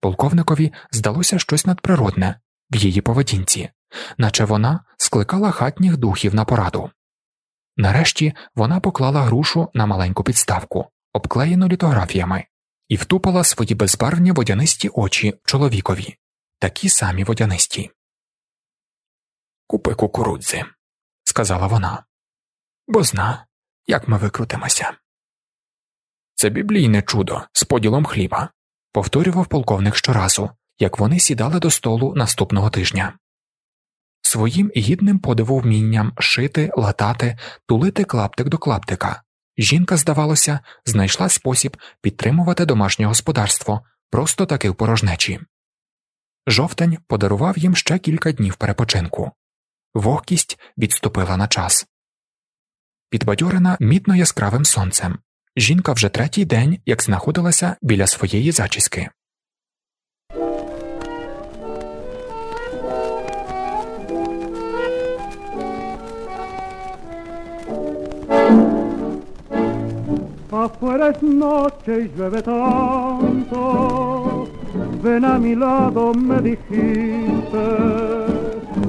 Полковникові здалося щось надприродне в її поведінці, наче вона скликала хатніх духів на пораду. Нарешті вона поклала грушу на маленьку підставку, обклеєну літографіями, і втупала свої безбарвні водянисті очі чоловікові, такі самі водянисті. Купи кукурудзи, сказала вона, бо зна, як ми викрутимося. Це біблійне чудо з поділом хліба, повторював полковник щоразу, як вони сідали до столу наступного тижня. Своїм гідним подиву вмінням шити, латати, тулити клаптик до клаптика. Жінка, здавалося, знайшла спосіб підтримувати домашнє господарство просто таки в порожнечі. Жовтень подарував їм ще кілька днів перепочинку вогкість відступила на час. Підбадьорена мітно яскравим сонцем. Жінка вже третій день як знаходилася біля своєї зачіски. Afuera es noche y llueve tanto, ven a mi lado, me dijiste,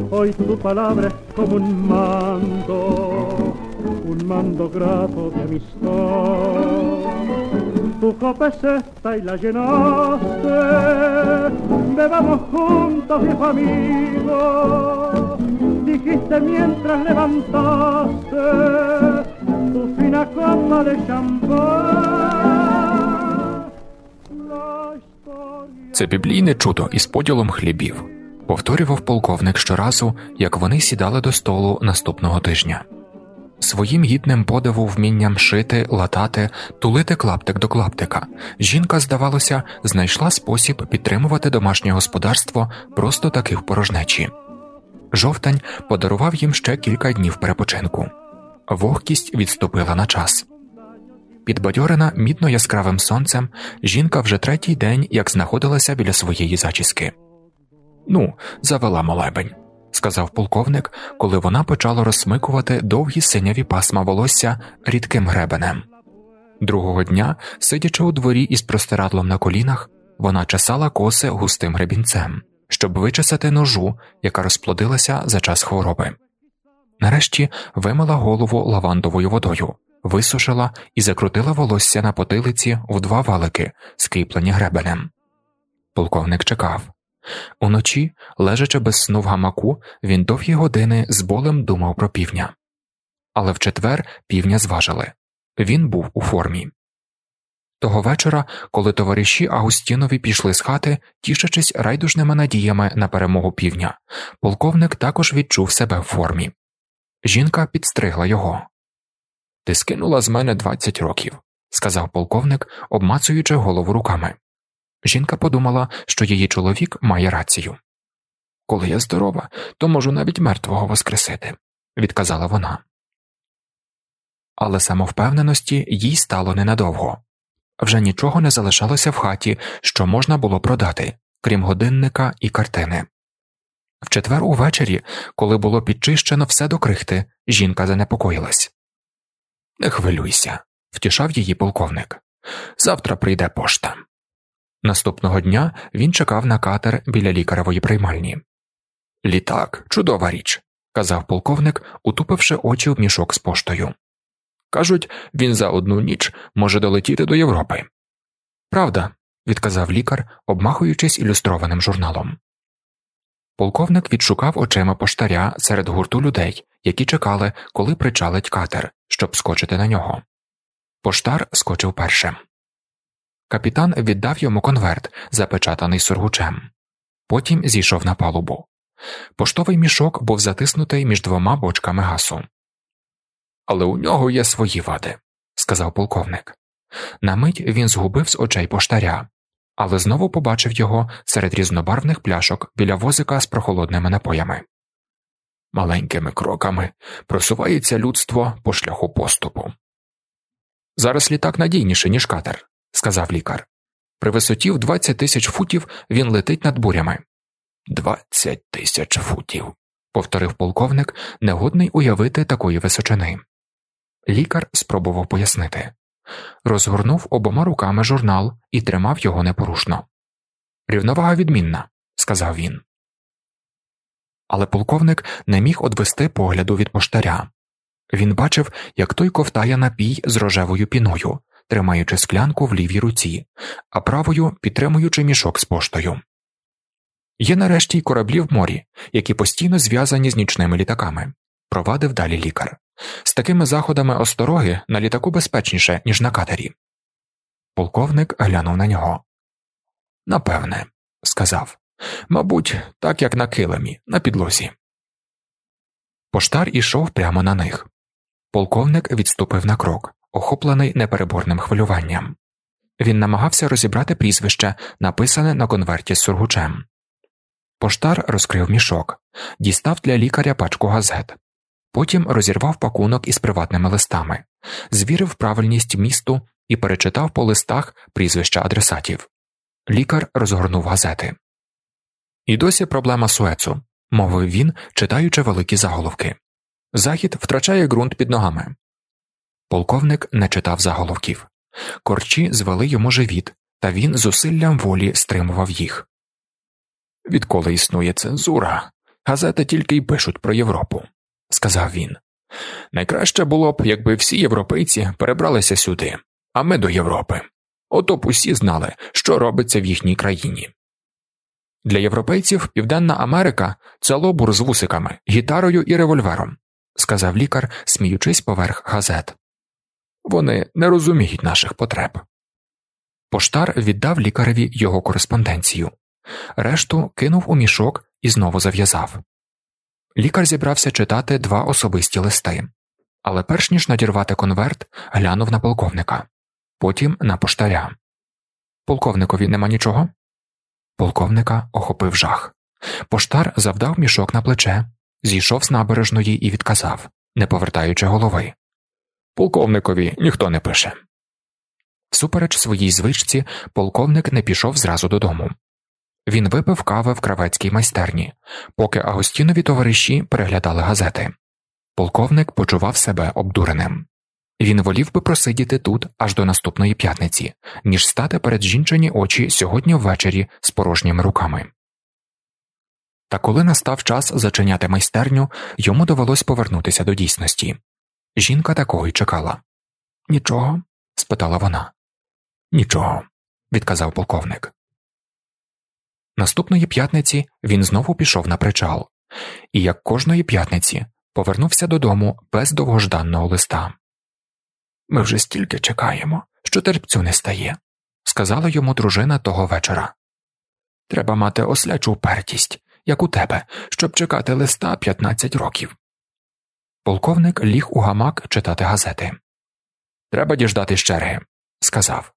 hoy tu palabra es como un manto, un mando grato de amistad. Tu esta y la llenaste, bebamos juntos, viejo amigo, dijiste mientras levantaste tu fina copa de champán. Це біблійне чудо із поділом хлібів, повторював полковник щоразу, як вони сідали до столу наступного тижня. Своїм гідним подиву вмінням шити, латати, тулити клаптик до клаптика, жінка, здавалося, знайшла спосіб підтримувати домашнє господарство просто таки в порожнечі. Жовтань подарував їм ще кілька днів перепочинку вогкість відступила на час. Підбадьорена мідно яскравим сонцем, жінка вже третій день як знаходилася біля своєї зачіски. Ну, завела молебень, сказав полковник, коли вона почала розсмикувати довгі синяві пасма волосся рідким гребенем. Другого дня, сидячи у дворі із простирадлом на колінах, вона чесала коси густим гребінцем, щоб вичесати ножу, яка розплодилася за час хвороби. Нарешті вимила голову лавандовою водою, висушила і закрутила волосся на потилиці в два валики, скріплені гребенем. Полковник чекав. Уночі, лежачи без сну в гамаку, він довгі години з болем думав про півня. Але в четвер півня зважили він був у формі. Того вечора, коли товариші Агустінові пішли з хати, тішачись райдужними надіями на перемогу півня, полковник також відчув себе в формі. Жінка підстригла його. Ти скинула з мене двадцять років, сказав полковник, обмацуючи голову руками. Жінка подумала, що її чоловік має рацію. Коли я здорова, то можу навіть мертвого воскресити, відказала вона. Але самовпевненості їй стало ненадовго вже нічого не залишалося в хаті, що можна було продати, крім годинника і картини. В четвер увечері, коли було підчищено все до крихти, жінка занепокоїлась. Не хвилюйся, втішав її полковник. Завтра прийде пошта. Наступного дня він чекав на катер біля лікаревої приймальні. Літак, чудова річ, казав полковник, утупивши очі в мішок з поштою. Кажуть, він за одну ніч може долетіти до Європи. Правда, відказав лікар, обмахуючись ілюстрованим журналом. Полковник відшукав очима поштаря серед гурту людей, які чекали, коли причалить катер, щоб скочити на нього. Поштар скочив першим. Капітан віддав йому конверт, запечатаний сургучем. Потім зійшов на палубу. Поштовий мішок був затиснутий між двома бочками гасу. Але у нього є свої вади, сказав полковник. На мить він згубив з очей поштаря, але знову побачив його серед різнобарвних пляшок біля возика з прохолодними напоями. Маленькими кроками просувається людство по шляху поступу. Зараз літак надійніше, ніж катер, сказав лікар. При висоті в 20 тисяч футів він летить над бурями. Двадцять тисяч футів, повторив полковник, негодний уявити такої височини. Лікар спробував пояснити розгорнув обома руками журнал і тримав його непорушно. Рівновага відмінна, сказав він. Але полковник не міг одвести погляду від поштаря. Він бачив, як той ковтає напій з рожевою піною, тримаючи склянку в лівій руці, а правою підтримуючи мішок з поштою. Є нарешті й кораблі в морі, які постійно зв'язані з нічними літаками, провадив далі лікар. З такими заходами остороги на літаку безпечніше, ніж на катері. Полковник глянув на нього. Напевне, сказав. Мабуть, так як на килимі, на підлозі. Поштар ішов прямо на них. Полковник відступив на крок, охоплений непереборним хвилюванням. Він намагався розібрати прізвище, написане на конверті з сургучем. Поштар розкрив мішок, дістав для лікаря пачку газет, потім розірвав пакунок із приватними листами, звірив правильність місту і перечитав по листах прізвища адресатів. Лікар розгорнув газети. І досі проблема Суецу, мовив він, читаючи великі заголовки. Захід втрачає ґрунт під ногами. Полковник не читав заголовків. Корчі звели йому живіт, та він зусиллям волі стримував їх. Відколи існує цензура, газети тільки й пишуть про Європу, сказав він. Найкраще було б, якби всі європейці перебралися сюди, а ми до Європи. Ото б усі знали, що робиться в їхній країні. Для європейців Південна Америка це лобур з вусиками, гітарою і револьвером, сказав лікар, сміючись поверх газет. Вони не розуміють наших потреб. Поштар віддав лікареві його кореспонденцію, решту кинув у мішок і знову зав'язав. Лікар зібрався читати два особисті листи, але перш ніж надірвати конверт, глянув на полковника, потім на поштаря. Полковникові нема нічого. Полковника охопив жах. Поштар завдав мішок на плече, зійшов з набережної і відказав, не повертаючи голови. Полковникові ніхто не пише. Всупереч своїй звичці, полковник не пішов зразу додому. Він випив кави в кравецькій майстерні, поки Агостінові товариші переглядали газети. Полковник почував себе обдуреним. Він волів би просидіти тут аж до наступної п'ятниці, ніж стати перед жінчині очі сьогодні ввечері з порожніми руками. Та коли настав час зачиняти майстерню, йому довелось повернутися до дійсності. Жінка такого й чекала. Нічого? спитала вона. Нічого, відказав полковник. Наступної п'ятниці він знову пішов на причал, і, як кожної п'ятниці, повернувся додому без довгожданного листа. Ми вже стільки чекаємо, що терпцю не стає, сказала йому дружина того вечора. Треба мати ослячу впертість, як у тебе, щоб чекати листа 15 років. Полковник ліг у гамак читати газети. Треба діждати черги, сказав.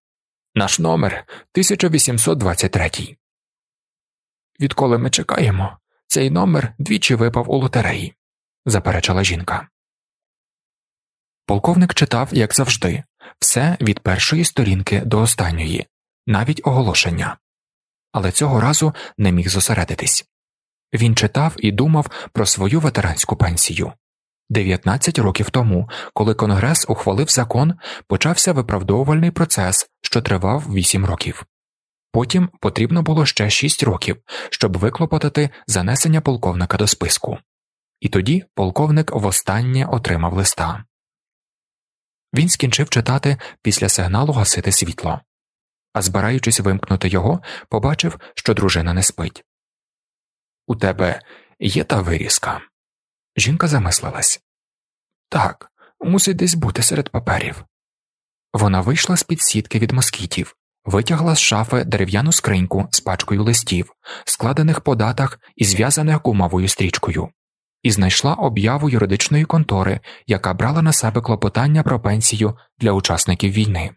Наш номер 1823. Відколи ми чекаємо, цей номер двічі випав у лотереї, заперечила жінка. Полковник читав, як завжди, все від першої сторінки до останньої, навіть оголошення, але цього разу не міг зосередитись. Він читав і думав про свою ветеранську пенсію. 19 років тому, коли Конгрес ухвалив закон, почався виправдовувальний процес, що тривав 8 років. Потім потрібно було ще 6 років, щоб виклопотати занесення полковника до списку. І тоді полковник востаннє отримав листа. Він скінчив читати після сигналу гасити світло, а збираючись вимкнути його, побачив, що дружина не спить. У тебе є та вирізка. Жінка замислилась так, мусить десь бути серед паперів. Вона вийшла з під сітки від москітів, витягла з шафи дерев'яну скриньку з пачкою листів, складених по датах і зв'язаних гумовою стрічкою, і знайшла об'яву юридичної контори, яка брала на себе клопотання про пенсію для учасників війни.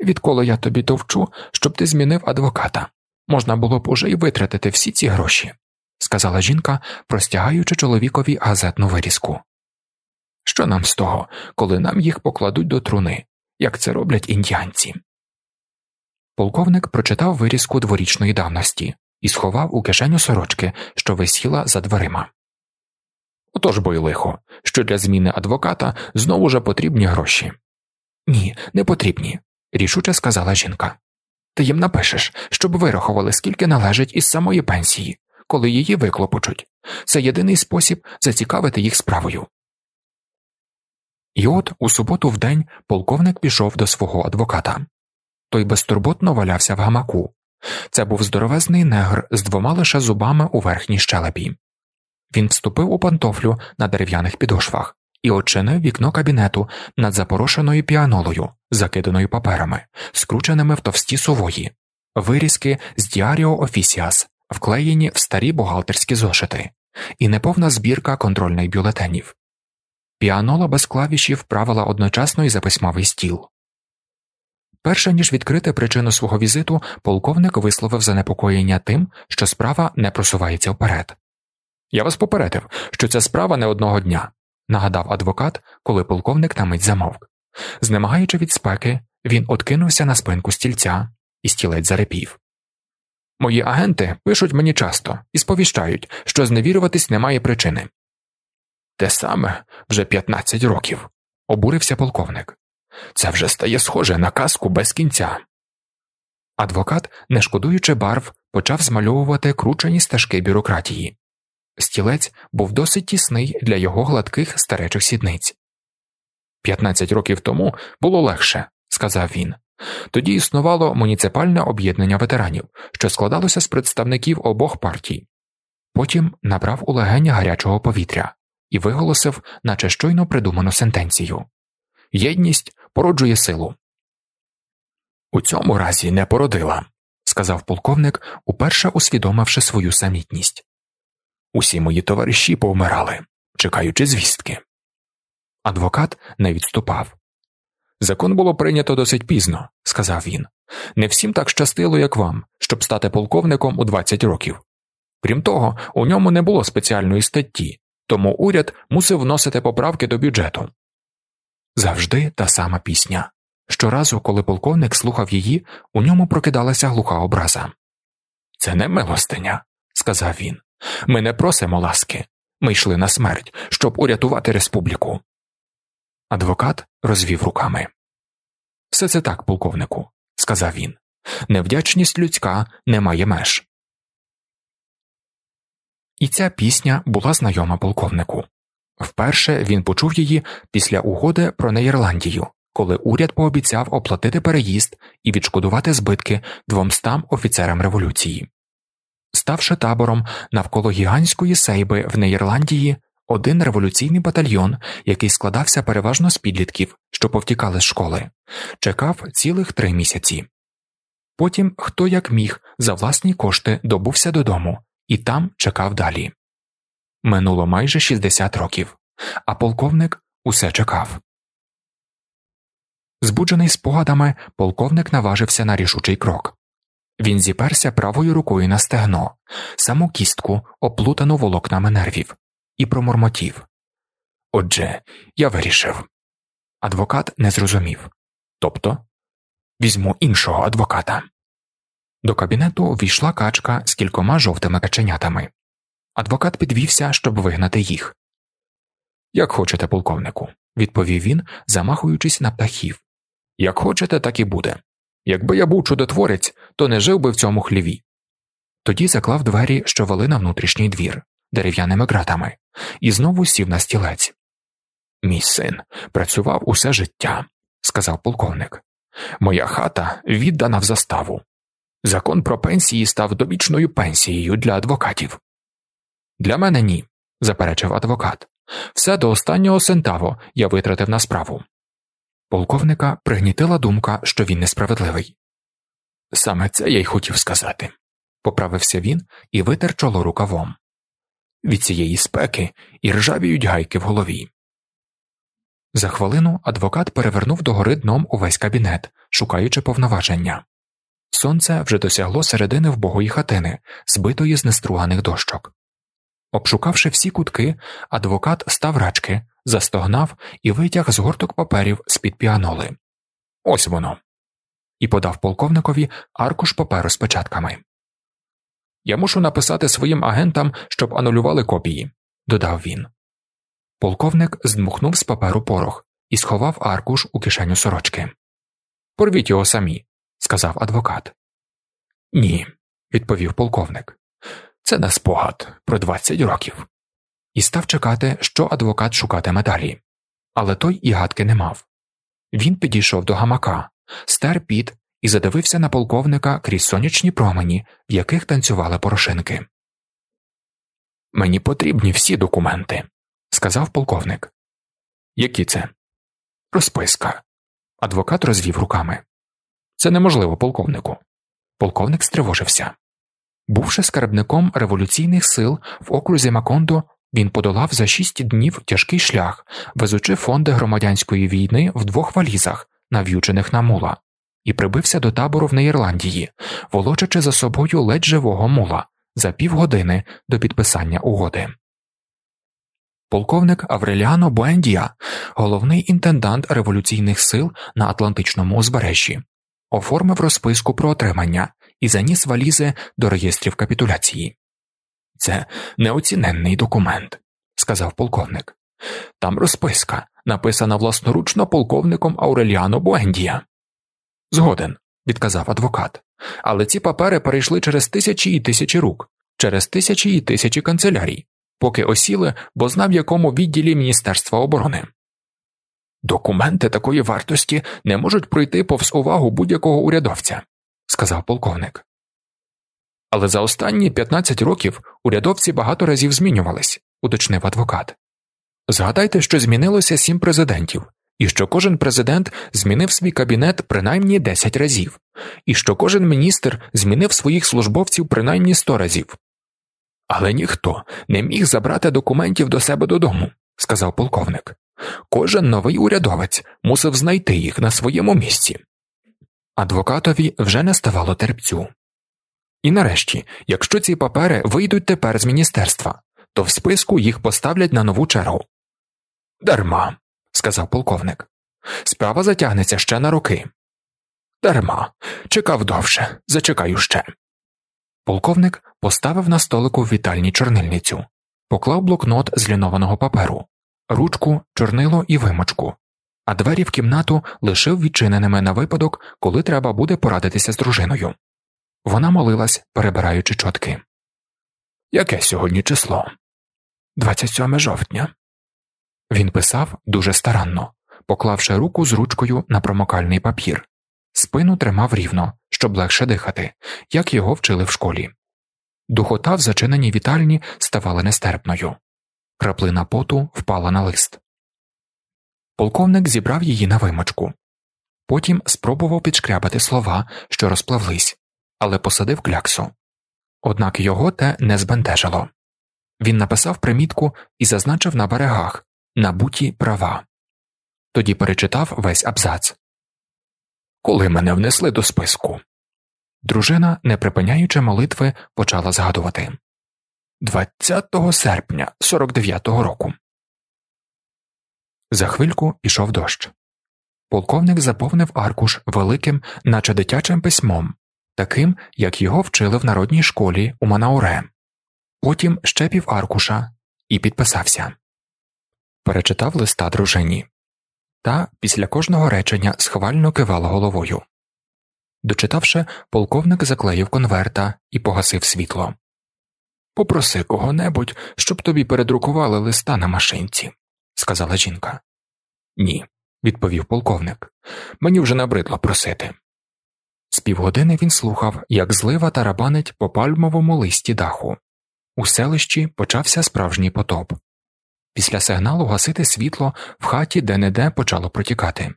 Відколи я тобі товчу, щоб ти змінив адвоката, можна було б уже й витратити всі ці гроші, сказала жінка, простягаючи чоловікові газетну вирізку. Що нам з того, коли нам їх покладуть до труни, як це роблять індіанці? Полковник прочитав вирізку дворічної давності і сховав у кишеню сорочки, що висіла за дверима. Отож бо й лихо, що для зміни адвоката знову ж потрібні гроші. Ні, не потрібні, рішуче сказала жінка. Ти їм напишеш, щоб вирахували, скільки належить із самої пенсії, коли її виклопочуть. Це єдиний спосіб зацікавити їх справою. І от у суботу в день полковник пішов до свого адвоката. Той безтурботно валявся в гамаку. Це був здоровезний негр з двома лише зубами у верхній щелепі. Він вступив у пантофлю на дерев'яних підошвах і очинив вікно кабінету над запорошеною піанолою, закиданою паперами, скрученими в товсті сувої, вирізки з Діаріо Офісіас, вклеєні в старі бухгалтерські зошити, і неповна збірка контрольних бюлетенів. Піанола без клавішів правила одночасно і за письмовий стіл. Перше ніж відкрити причину свого візиту, полковник висловив занепокоєння тим, що справа не просувається вперед. Я вас попередив, що ця справа не одного дня, нагадав адвокат, коли полковник на мить замовк. Знемагаючи від спеки, він откинувся на спинку стільця, і стілець зарепів. Мої агенти пишуть мені часто і сповіщають, що зневірюватись немає причини. Те саме вже 15 років, обурився полковник. Це вже стає схоже на казку без кінця. Адвокат, не шкодуючи барв, почав змальовувати кручені стежки бюрократії. Стілець був досить тісний для його гладких старечих сідниць. П'ятнадцять років тому було легше, сказав він. Тоді існувало муніципальне об'єднання ветеранів, що складалося з представників обох партій. Потім набрав у легеня гарячого повітря і виголосив, наче щойно придуману сентенцію Єдність породжує силу. У цьому разі не породила, сказав полковник, уперше усвідомивши свою самітність. Усі мої товариші повмирали, чекаючи звістки. Адвокат не відступав. Закон було прийнято досить пізно, сказав він. Не всім так щастило, як вам, щоб стати полковником у 20 років. Крім того, у ньому не було спеціальної статті, тому уряд мусив вносити поправки до бюджету. Завжди та сама пісня. Щоразу, коли полковник слухав її, у ньому прокидалася глуха образа. Це не милостиня, сказав він. Ми не просимо ласки. Ми йшли на смерть, щоб урятувати республіку. Адвокат розвів руками. Все це так, полковнику, сказав він. Невдячність людська не має меж. І ця пісня була знайома полковнику. Вперше він почув її після угоди про Нейрландію, коли уряд пообіцяв оплатити переїзд і відшкодувати збитки двомстам офіцерам революції. Ставши табором навколо гігантської сейби в Нейрландії, один революційний батальйон, який складався переважно з підлітків, що повтікали з школи, чекав цілих три місяці. Потім хто як міг за власні кошти добувся додому і там чекав далі. Минуло майже 60 років, а полковник усе чекав. Збуджений спогадами, полковник наважився на рішучий крок. Він зіперся правою рукою на стегно, саму кістку, оплутану волокнами нервів, і промормотів. Отже, я вирішив. Адвокат не зрозумів. Тобто візьму іншого адвоката. До кабінету війшла качка з кількома жовтими каченятами. Адвокат підвівся, щоб вигнати їх. Як хочете, полковнику, відповів він, замахуючись на птахів. Як хочете, так і буде. Якби я був чудотворець, то не жив би в цьому хліві. Тоді заклав двері, що вели на внутрішній двір, дерев'яними ґратами, і знову сів на стілець. Мій син працював усе життя, сказав полковник. Моя хата віддана в заставу. Закон про пенсії став добічною пенсією для адвокатів. Для мене ні, заперечив адвокат. Все до останнього сентаво я витратив на справу. Полковника пригнітила думка, що він несправедливий. Саме це я й хотів сказати, поправився він і витер чоло рукавом. Від цієї спеки і ржавіють гайки в голові. За хвилину адвокат перевернув догори дном увесь кабінет, шукаючи повноваження. Сонце вже досягло середини вбогої хатини, збитої з неструганих дощок. Обшукавши всі кутки, адвокат став рачки, застогнав і витяг з горток паперів з під піаноли. Ось воно. І подав полковникові аркуш паперу з печатками. Я мушу написати своїм агентам, щоб анулювали копії, додав він. Полковник здмухнув з паперу порох і сховав аркуш у кишеню сорочки. Порвіть його самі, сказав адвокат. Ні, відповів полковник. Це не спогад про 20 років. І став чекати, що адвокат шукатиме далі. але той і гадки не мав. Він підійшов до гамака, стер піт і задивився на полковника крізь сонячні промені, в яких танцювали порошинки. Мені потрібні всі документи, сказав полковник. Які це? Розписка. Адвокат розвів руками. Це неможливо, полковнику. Полковник стривожився. Бувши скарбником революційних сил в окрузі Макондо, він подолав за шість днів тяжкий шлях, везучи фонди громадянської війни в двох валізах, нав'ючених на мула, і прибився до табору в Неїрландії, волочачи за собою ледь живого мула за півгодини до підписання угоди. Полковник Авреліано Буендія, головний інтендант революційних сил на Атлантичному узбережжі, оформив розписку про отримання і заніс валізи до реєстрів капітуляції. Це неоціненний документ, сказав полковник. Там розписка, написана власноручно полковником Ауреліано Буендія. Згоден, відказав адвокат. Але ці папери перейшли через тисячі і тисячі рук, через тисячі і тисячі канцелярій, поки осіли, бо знав в якому відділі Міністерства оборони. Документи такої вартості не можуть пройти повз увагу будь-якого урядовця, сказав полковник. Але за останні 15 років урядовці багато разів змінювались, уточнив адвокат. Згадайте, що змінилося сім президентів, і що кожен президент змінив свій кабінет принаймні 10 разів, і що кожен міністр змінив своїх службовців принаймні 100 разів. Але ніхто не міг забрати документів до себе додому, сказав полковник. Кожен новий урядовець мусив знайти їх на своєму місці. Адвокатові вже не ставало терпцю. І нарешті, якщо ці папери вийдуть тепер з міністерства, то в списку їх поставлять на нову чергу. Дарма, сказав полковник. Справа затягнеться ще на роки. Дарма, чекав довше, зачекаю ще. Полковник поставив на столику в вітальні чорнильницю, поклав блокнот з лінованого паперу, ручку, чорнило і вимочку, а двері в кімнату лишив відчиненими на випадок, коли треба буде порадитися з дружиною. Вона молилась, перебираючи чотки. Яке сьогодні число? 27 жовтня. Він писав дуже старанно, поклавши руку з ручкою на промокальний папір, спину тримав рівно, щоб легше дихати, як його вчили в школі. Духота в зачиненій вітальні ставала нестерпною. Краплина поту впала на лист. Полковник зібрав її на вимочку. Потім спробував підшкрябати слова, що розпливлись, але посадив кляксу. Однак його те не збентежило. Він написав примітку і зазначив на берегах набуті права. Тоді перечитав весь абзац. Коли мене внесли до списку. Дружина, не припиняючи молитви, почала згадувати 20 серпня 49-го року. За хвильку пішов дощ. Полковник заповнив аркуш великим, наче дитячим письмом, таким, як його вчили в народній школі у Манауре, потім ще пів аркуша і підписався. Перечитав листа дружині, та після кожного речення схвально кивала головою. Дочитавши, полковник заклеїв конверта і погасив світло. Попроси кого небудь, щоб тобі передрукували листа на машинці, сказала жінка. Ні, відповів полковник. Мені вже набридло просити. З півгодини він слухав, як злива тарабанить по пальмовому листі даху. У селищі почався справжній потоп. Після сигналу гасити світло в хаті де неде почало протікати.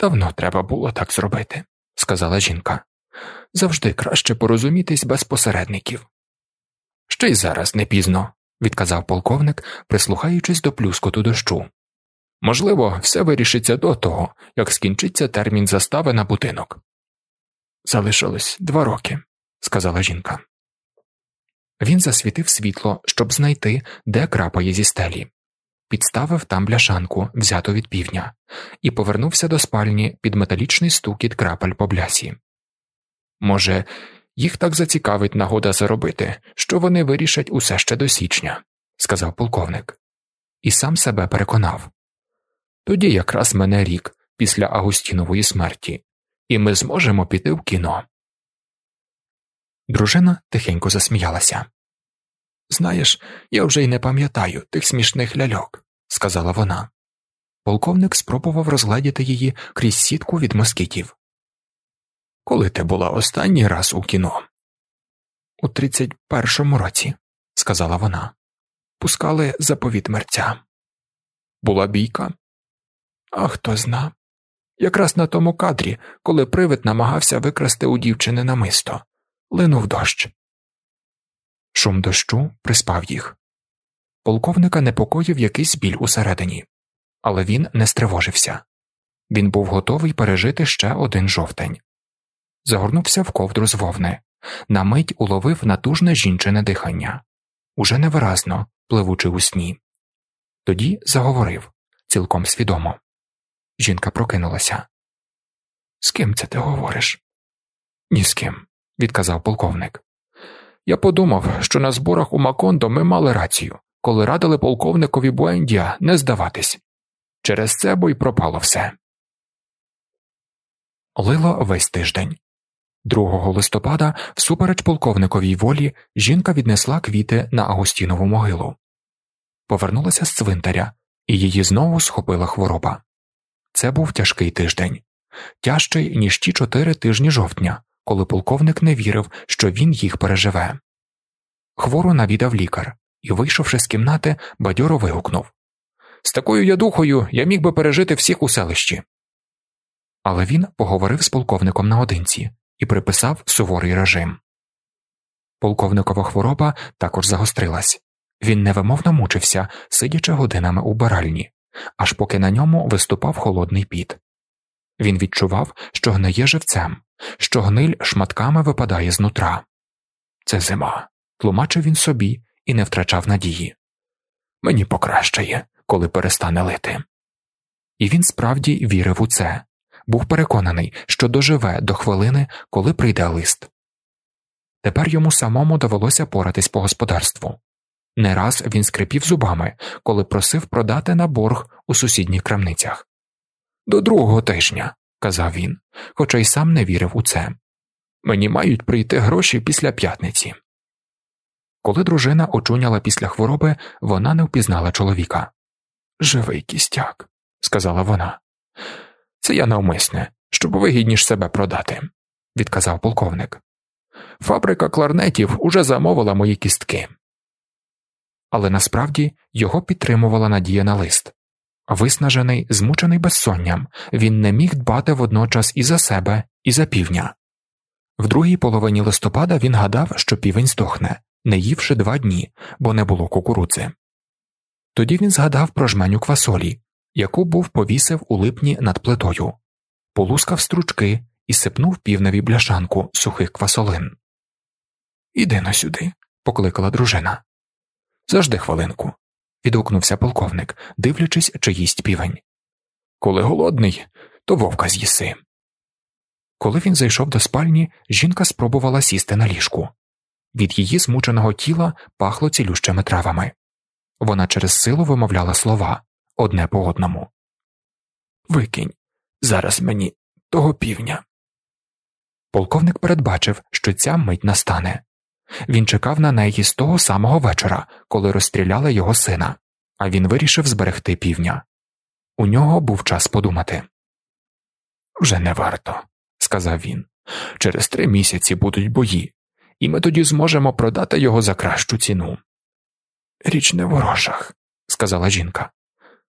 Давно треба було так зробити, сказала жінка. Завжди краще порозумітись без посередників. Ще й зараз не пізно, відказав полковник, прислухаючись до плюскоту дощу. Можливо, все вирішиться до того, як скінчиться термін застави на будинок. Залишилось два роки, сказала жінка. Він засвітив світло, щоб знайти, де крапає зі стелі, підставив там бляшанку, взяту від півдня, і повернувся до спальні під металічний стукіт крапель по блясі. Може, їх так зацікавить нагода заробити, що вони вирішать усе ще до січня, сказав полковник, і сам себе переконав. Тоді якраз мене рік після Агустінової смерті, і ми зможемо піти в кіно. Дружина тихенько засміялася. Знаєш, я вже й не пам'ятаю тих смішних ляльок, сказала вона. Полковник спробував розгледіти її крізь сітку від москітів. Коли ти була останній раз у кіно? У тридцять першому році, сказала вона. Пускали заповіт мерця. Була бійка? А хто зна. Якраз на тому кадрі, коли привид намагався викрасти у дівчини намисто, линув дощ. Шум дощу приспав їх. Полковника непокоїв якийсь біль усередині, але він не стривожився. Він був готовий пережити ще один жовтень. Загорнувся в ковдру з вовни, на мить уловив натужне жінчине дихання уже невиразно, пливучи у сні. Тоді заговорив цілком свідомо. Жінка прокинулася. З ким це ти говориш? Ні з ким, відказав полковник. Я подумав, що на зборах у Макондо ми мали рацію, коли радили полковникові Буендія не здаватись. Через це бо й пропало все. Лило весь тиждень. 2 листопада, всупереч полковниковій волі, жінка віднесла квіти на Агустінову могилу. Повернулася з цвинтаря, і її знову схопила хвороба. Це був тяжкий тиждень, тяжчий, ніж ті чотири тижні жовтня, коли полковник не вірив, що він їх переживе. Хвору навідав лікар і, вийшовши з кімнати, бадьоро вигукнув З такою ядухою я міг би пережити всіх у селищі. Але він поговорив з полковником наодинці і приписав суворий режим. Полковникова хвороба також загострилась він невимовно мучився, сидячи годинами у баральні, аж поки на ньому виступав холодний піт. Він відчував, що гниє живцем, що гниль шматками випадає з нутра. Це зима, тлумачив він собі і не втрачав надії. Мені покращає, коли перестане лити. І він справді вірив у це, був переконаний, що доживе до хвилини, коли прийде лист. Тепер йому самому довелося поратись по господарству. Не раз він скрипів зубами, коли просив продати на борг у сусідніх крамницях. До другого тижня, казав він, хоча й сам не вірив у це. Мені мають прийти гроші після п'ятниці. Коли дружина очуняла після хвороби, вона не впізнала чоловіка. Живий кістяк, сказала вона. Це я навмисне, щоб вигідніш себе продати, відказав полковник. Фабрика кларнетів уже замовила мої кістки. Але насправді його підтримувала надія на лист. Виснажений, змучений безсонням, він не міг дбати водночас і за себе, і за півня. В другій половині листопада він гадав, що півень здохне, не ївши два дні, бо не було кукурудзи. Тоді він згадав про жменю квасолі, яку був повісив у липні над плитою, полускав стручки і сипнув півневі бляшанку сухих квасолин. Іди на сюди, покликала дружина. Завжди хвилинку. Відгукнувся полковник, дивлячись, чи їсть півень. Коли голодний, то вовка з'їси. Коли він зайшов до спальні, жінка спробувала сісти на ліжку. Від її змученого тіла пахло цілющими травами. Вона через силу вимовляла слова одне по одному. Викинь зараз мені того півня. Полковник передбачив, що ця мить настане. Він чекав на неї з того самого вечора, коли розстріляли його сина, а він вирішив зберегти півня. У нього був час подумати. Вже не варто, сказав він. Через три місяці будуть бої, і ми тоді зможемо продати його за кращу ціну. Річ не в грошах, сказала жінка.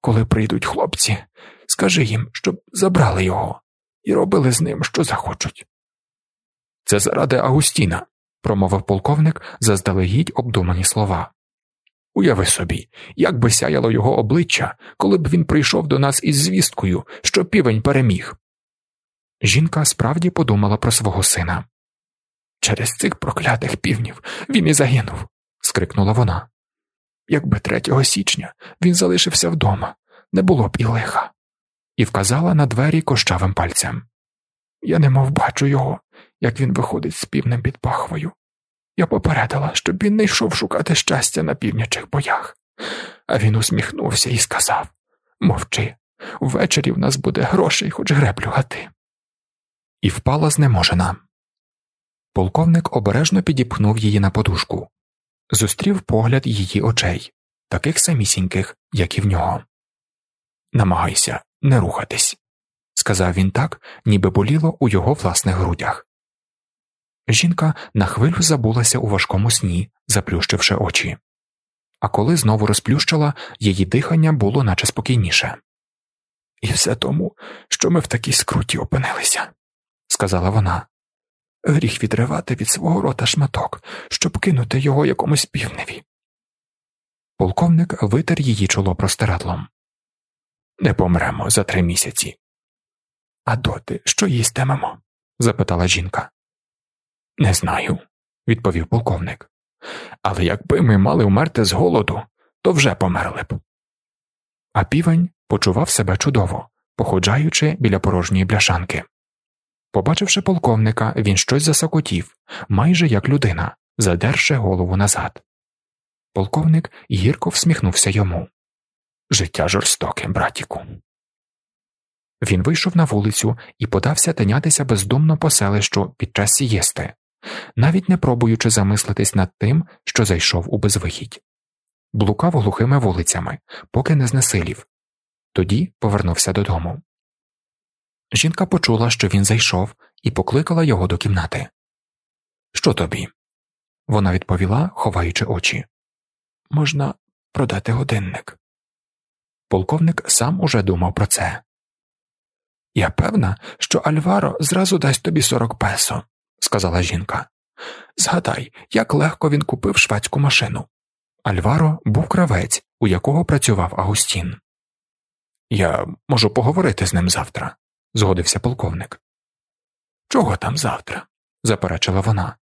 Коли прийдуть хлопці, скажи їм, щоб забрали його і робили з ним, що захочуть. Це заради Агустіна, промовив полковник заздалегідь обдумані слова. Уяви собі, як би сяяло його обличчя, коли б він прийшов до нас із звісткою, що півень переміг. Жінка справді подумала про свого сина. Через цих проклятих півнів він і загинув, скрикнула вона. Якби 3 січня він залишився вдома, не було б і лиха, і вказала на двері кощавим пальцем. Я немов бачу його, як він виходить з півнем під пахвою. Я попередила, щоб він не йшов шукати щастя на півнячих боях, а він усміхнувся і сказав Мовчи, ввечері в нас буде грошей, хоч греблю гати. І впала знеможена. Полковник обережно підіпхнув її на подушку, зустрів погляд її очей, таких самісіньких, як і в нього. Намагайся не рухатись, сказав він так, ніби боліло у його власних грудях. Жінка на хвилю забулася у важкому сні, заплющивши очі, а коли знову розплющила, її дихання було наче спокійніше. І все тому, що ми в такій скруті опинилися, сказала вона. Гріх відривати від свого рота шматок, щоб кинути його якомусь півневі. Полковник витер її чоло простирадлом. Не помремо за три місяці. А доти що їстимемо? запитала жінка. Не знаю, відповів полковник. Але якби ми мали вмерти з голоду, то вже померли б. А півень почував себе чудово, походжаючи біля порожньої бляшанки. Побачивши полковника, він щось засокотів, майже як людина, задерши голову назад. Полковник гірко всміхнувся йому. Життя жорстоке, братіку. Він вийшов на вулицю і подався тинятися бездумно по селищу під час сієсти, навіть не пробуючи замислитись над тим, що зайшов у безвихідь. Блукав глухими вулицями, поки не знесилів, тоді повернувся додому. Жінка почула, що він зайшов, і покликала його до кімнати. Що тобі? Вона відповіла, ховаючи очі. Можна продати годинник. Полковник сам уже думав про це. Я певна, що Альваро зразу дасть тобі сорок песо, сказала жінка. Згадай, як легко він купив шведську машину. Альваро був кравець, у якого працював Агустін. Я можу поговорити з ним завтра, згодився полковник. Чого там завтра? заперечила вона.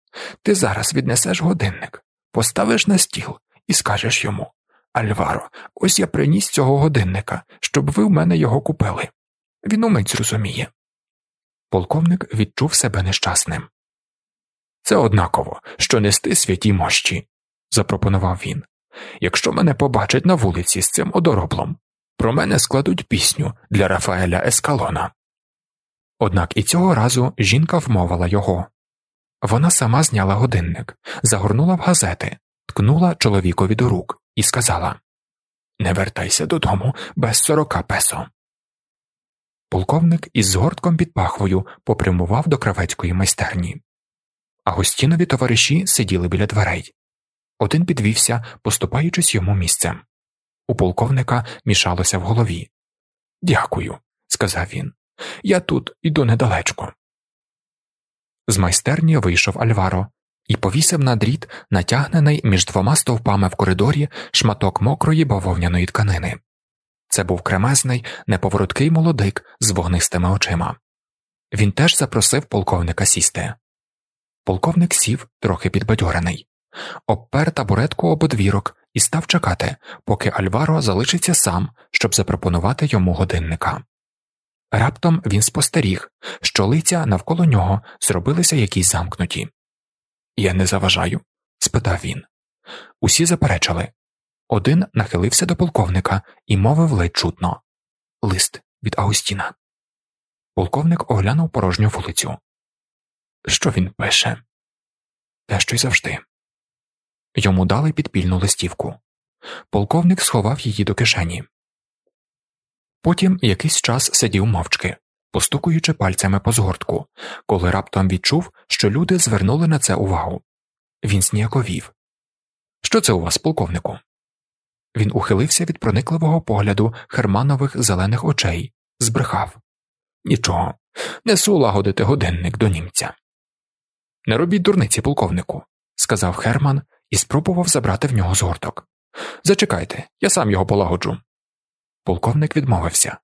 Ти зараз віднесеш годинник, поставиш на стіл і скажеш йому Альваро, ось я приніс цього годинника, щоб ви в мене його купили. Він умить зрозуміє. Полковник відчув себе нещасним. Це однаково, що нести святі мощі, запропонував він. Якщо мене побачать на вулиці з цим одороблом, про мене складуть пісню для Рафаеля Ескалона. Однак і цього разу жінка вмовила його. Вона сама зняла годинник, загорнула в газети, ткнула чоловікові до рук і сказала Не вертайся додому без сорока песо. Полковник із згортком під пахвою попрямував до кравецької майстерні. А гостінові товариші сиділи біля дверей. Один підвівся, поступаючись йому місцем. У полковника мішалося в голові. Дякую, сказав він. Я тут іду недалечко. З майстерні вийшов Альваро і повісив на дріт натягнений між двома стовпами в коридорі шматок мокрої бавовняної тканини. Це був кремезний, неповороткий молодик з вогнистими очима. Він теж запросив полковника сісти. Полковник сів, трохи підбадьорений, обпер табуретку об одвірок і став чекати, поки Альваро залишиться сам, щоб запропонувати йому годинника. Раптом він спостеріг, що лиця навколо нього зробилися якісь замкнуті. Я не заважаю? спитав він. Усі заперечили. Один нахилився до полковника і мовив ледь чутно Лист від Агустіна. Полковник оглянув порожню вулицю. Що він пише? Те, що й завжди. Йому дали підпільну листівку. Полковник сховав її до кишені. Потім якийсь час сидів мовчки, постукуючи пальцями по згортку, коли раптом відчув, що люди звернули на це увагу. Він сніяковів. Що це у вас, полковнику? Він ухилився від проникливого погляду Херманових зелених очей, збрехав Нічого, несу лагодити годинник до німця. Не робіть дурниці, полковнику, сказав Херман і спробував забрати в нього згорток. Зачекайте, я сам його полагоджу. Полковник відмовився,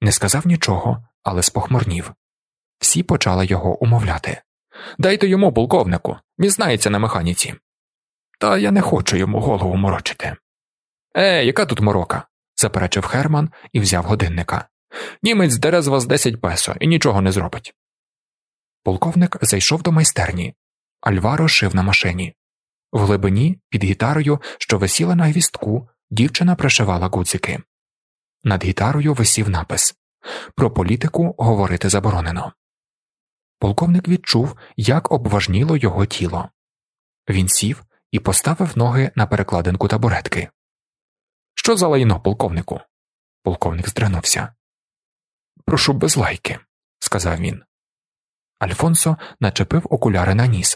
не сказав нічого, але спохмурнів. Всі почали його умовляти. Дайте йому, полковнику, він знається на механіці. Та я не хочу йому голову морочити. Е, яка тут морока? заперечив Херман і взяв годинника. Німець здере з вас десять песо і нічого не зробить. Полковник зайшов до майстерні. Альваро шив на машині. В глибині, під гітарою, що висіла на гвістку, дівчина пришивала гудзики. Над гітарою висів напис Про політику говорити заборонено. Полковник відчув, як обважніло його тіло. Він сів і поставив ноги на перекладинку табуретки. Що за лайно, полковнику? Полковник здригнувся. Прошу без лайки, сказав він. Альфонсо начепив окуляри на ніс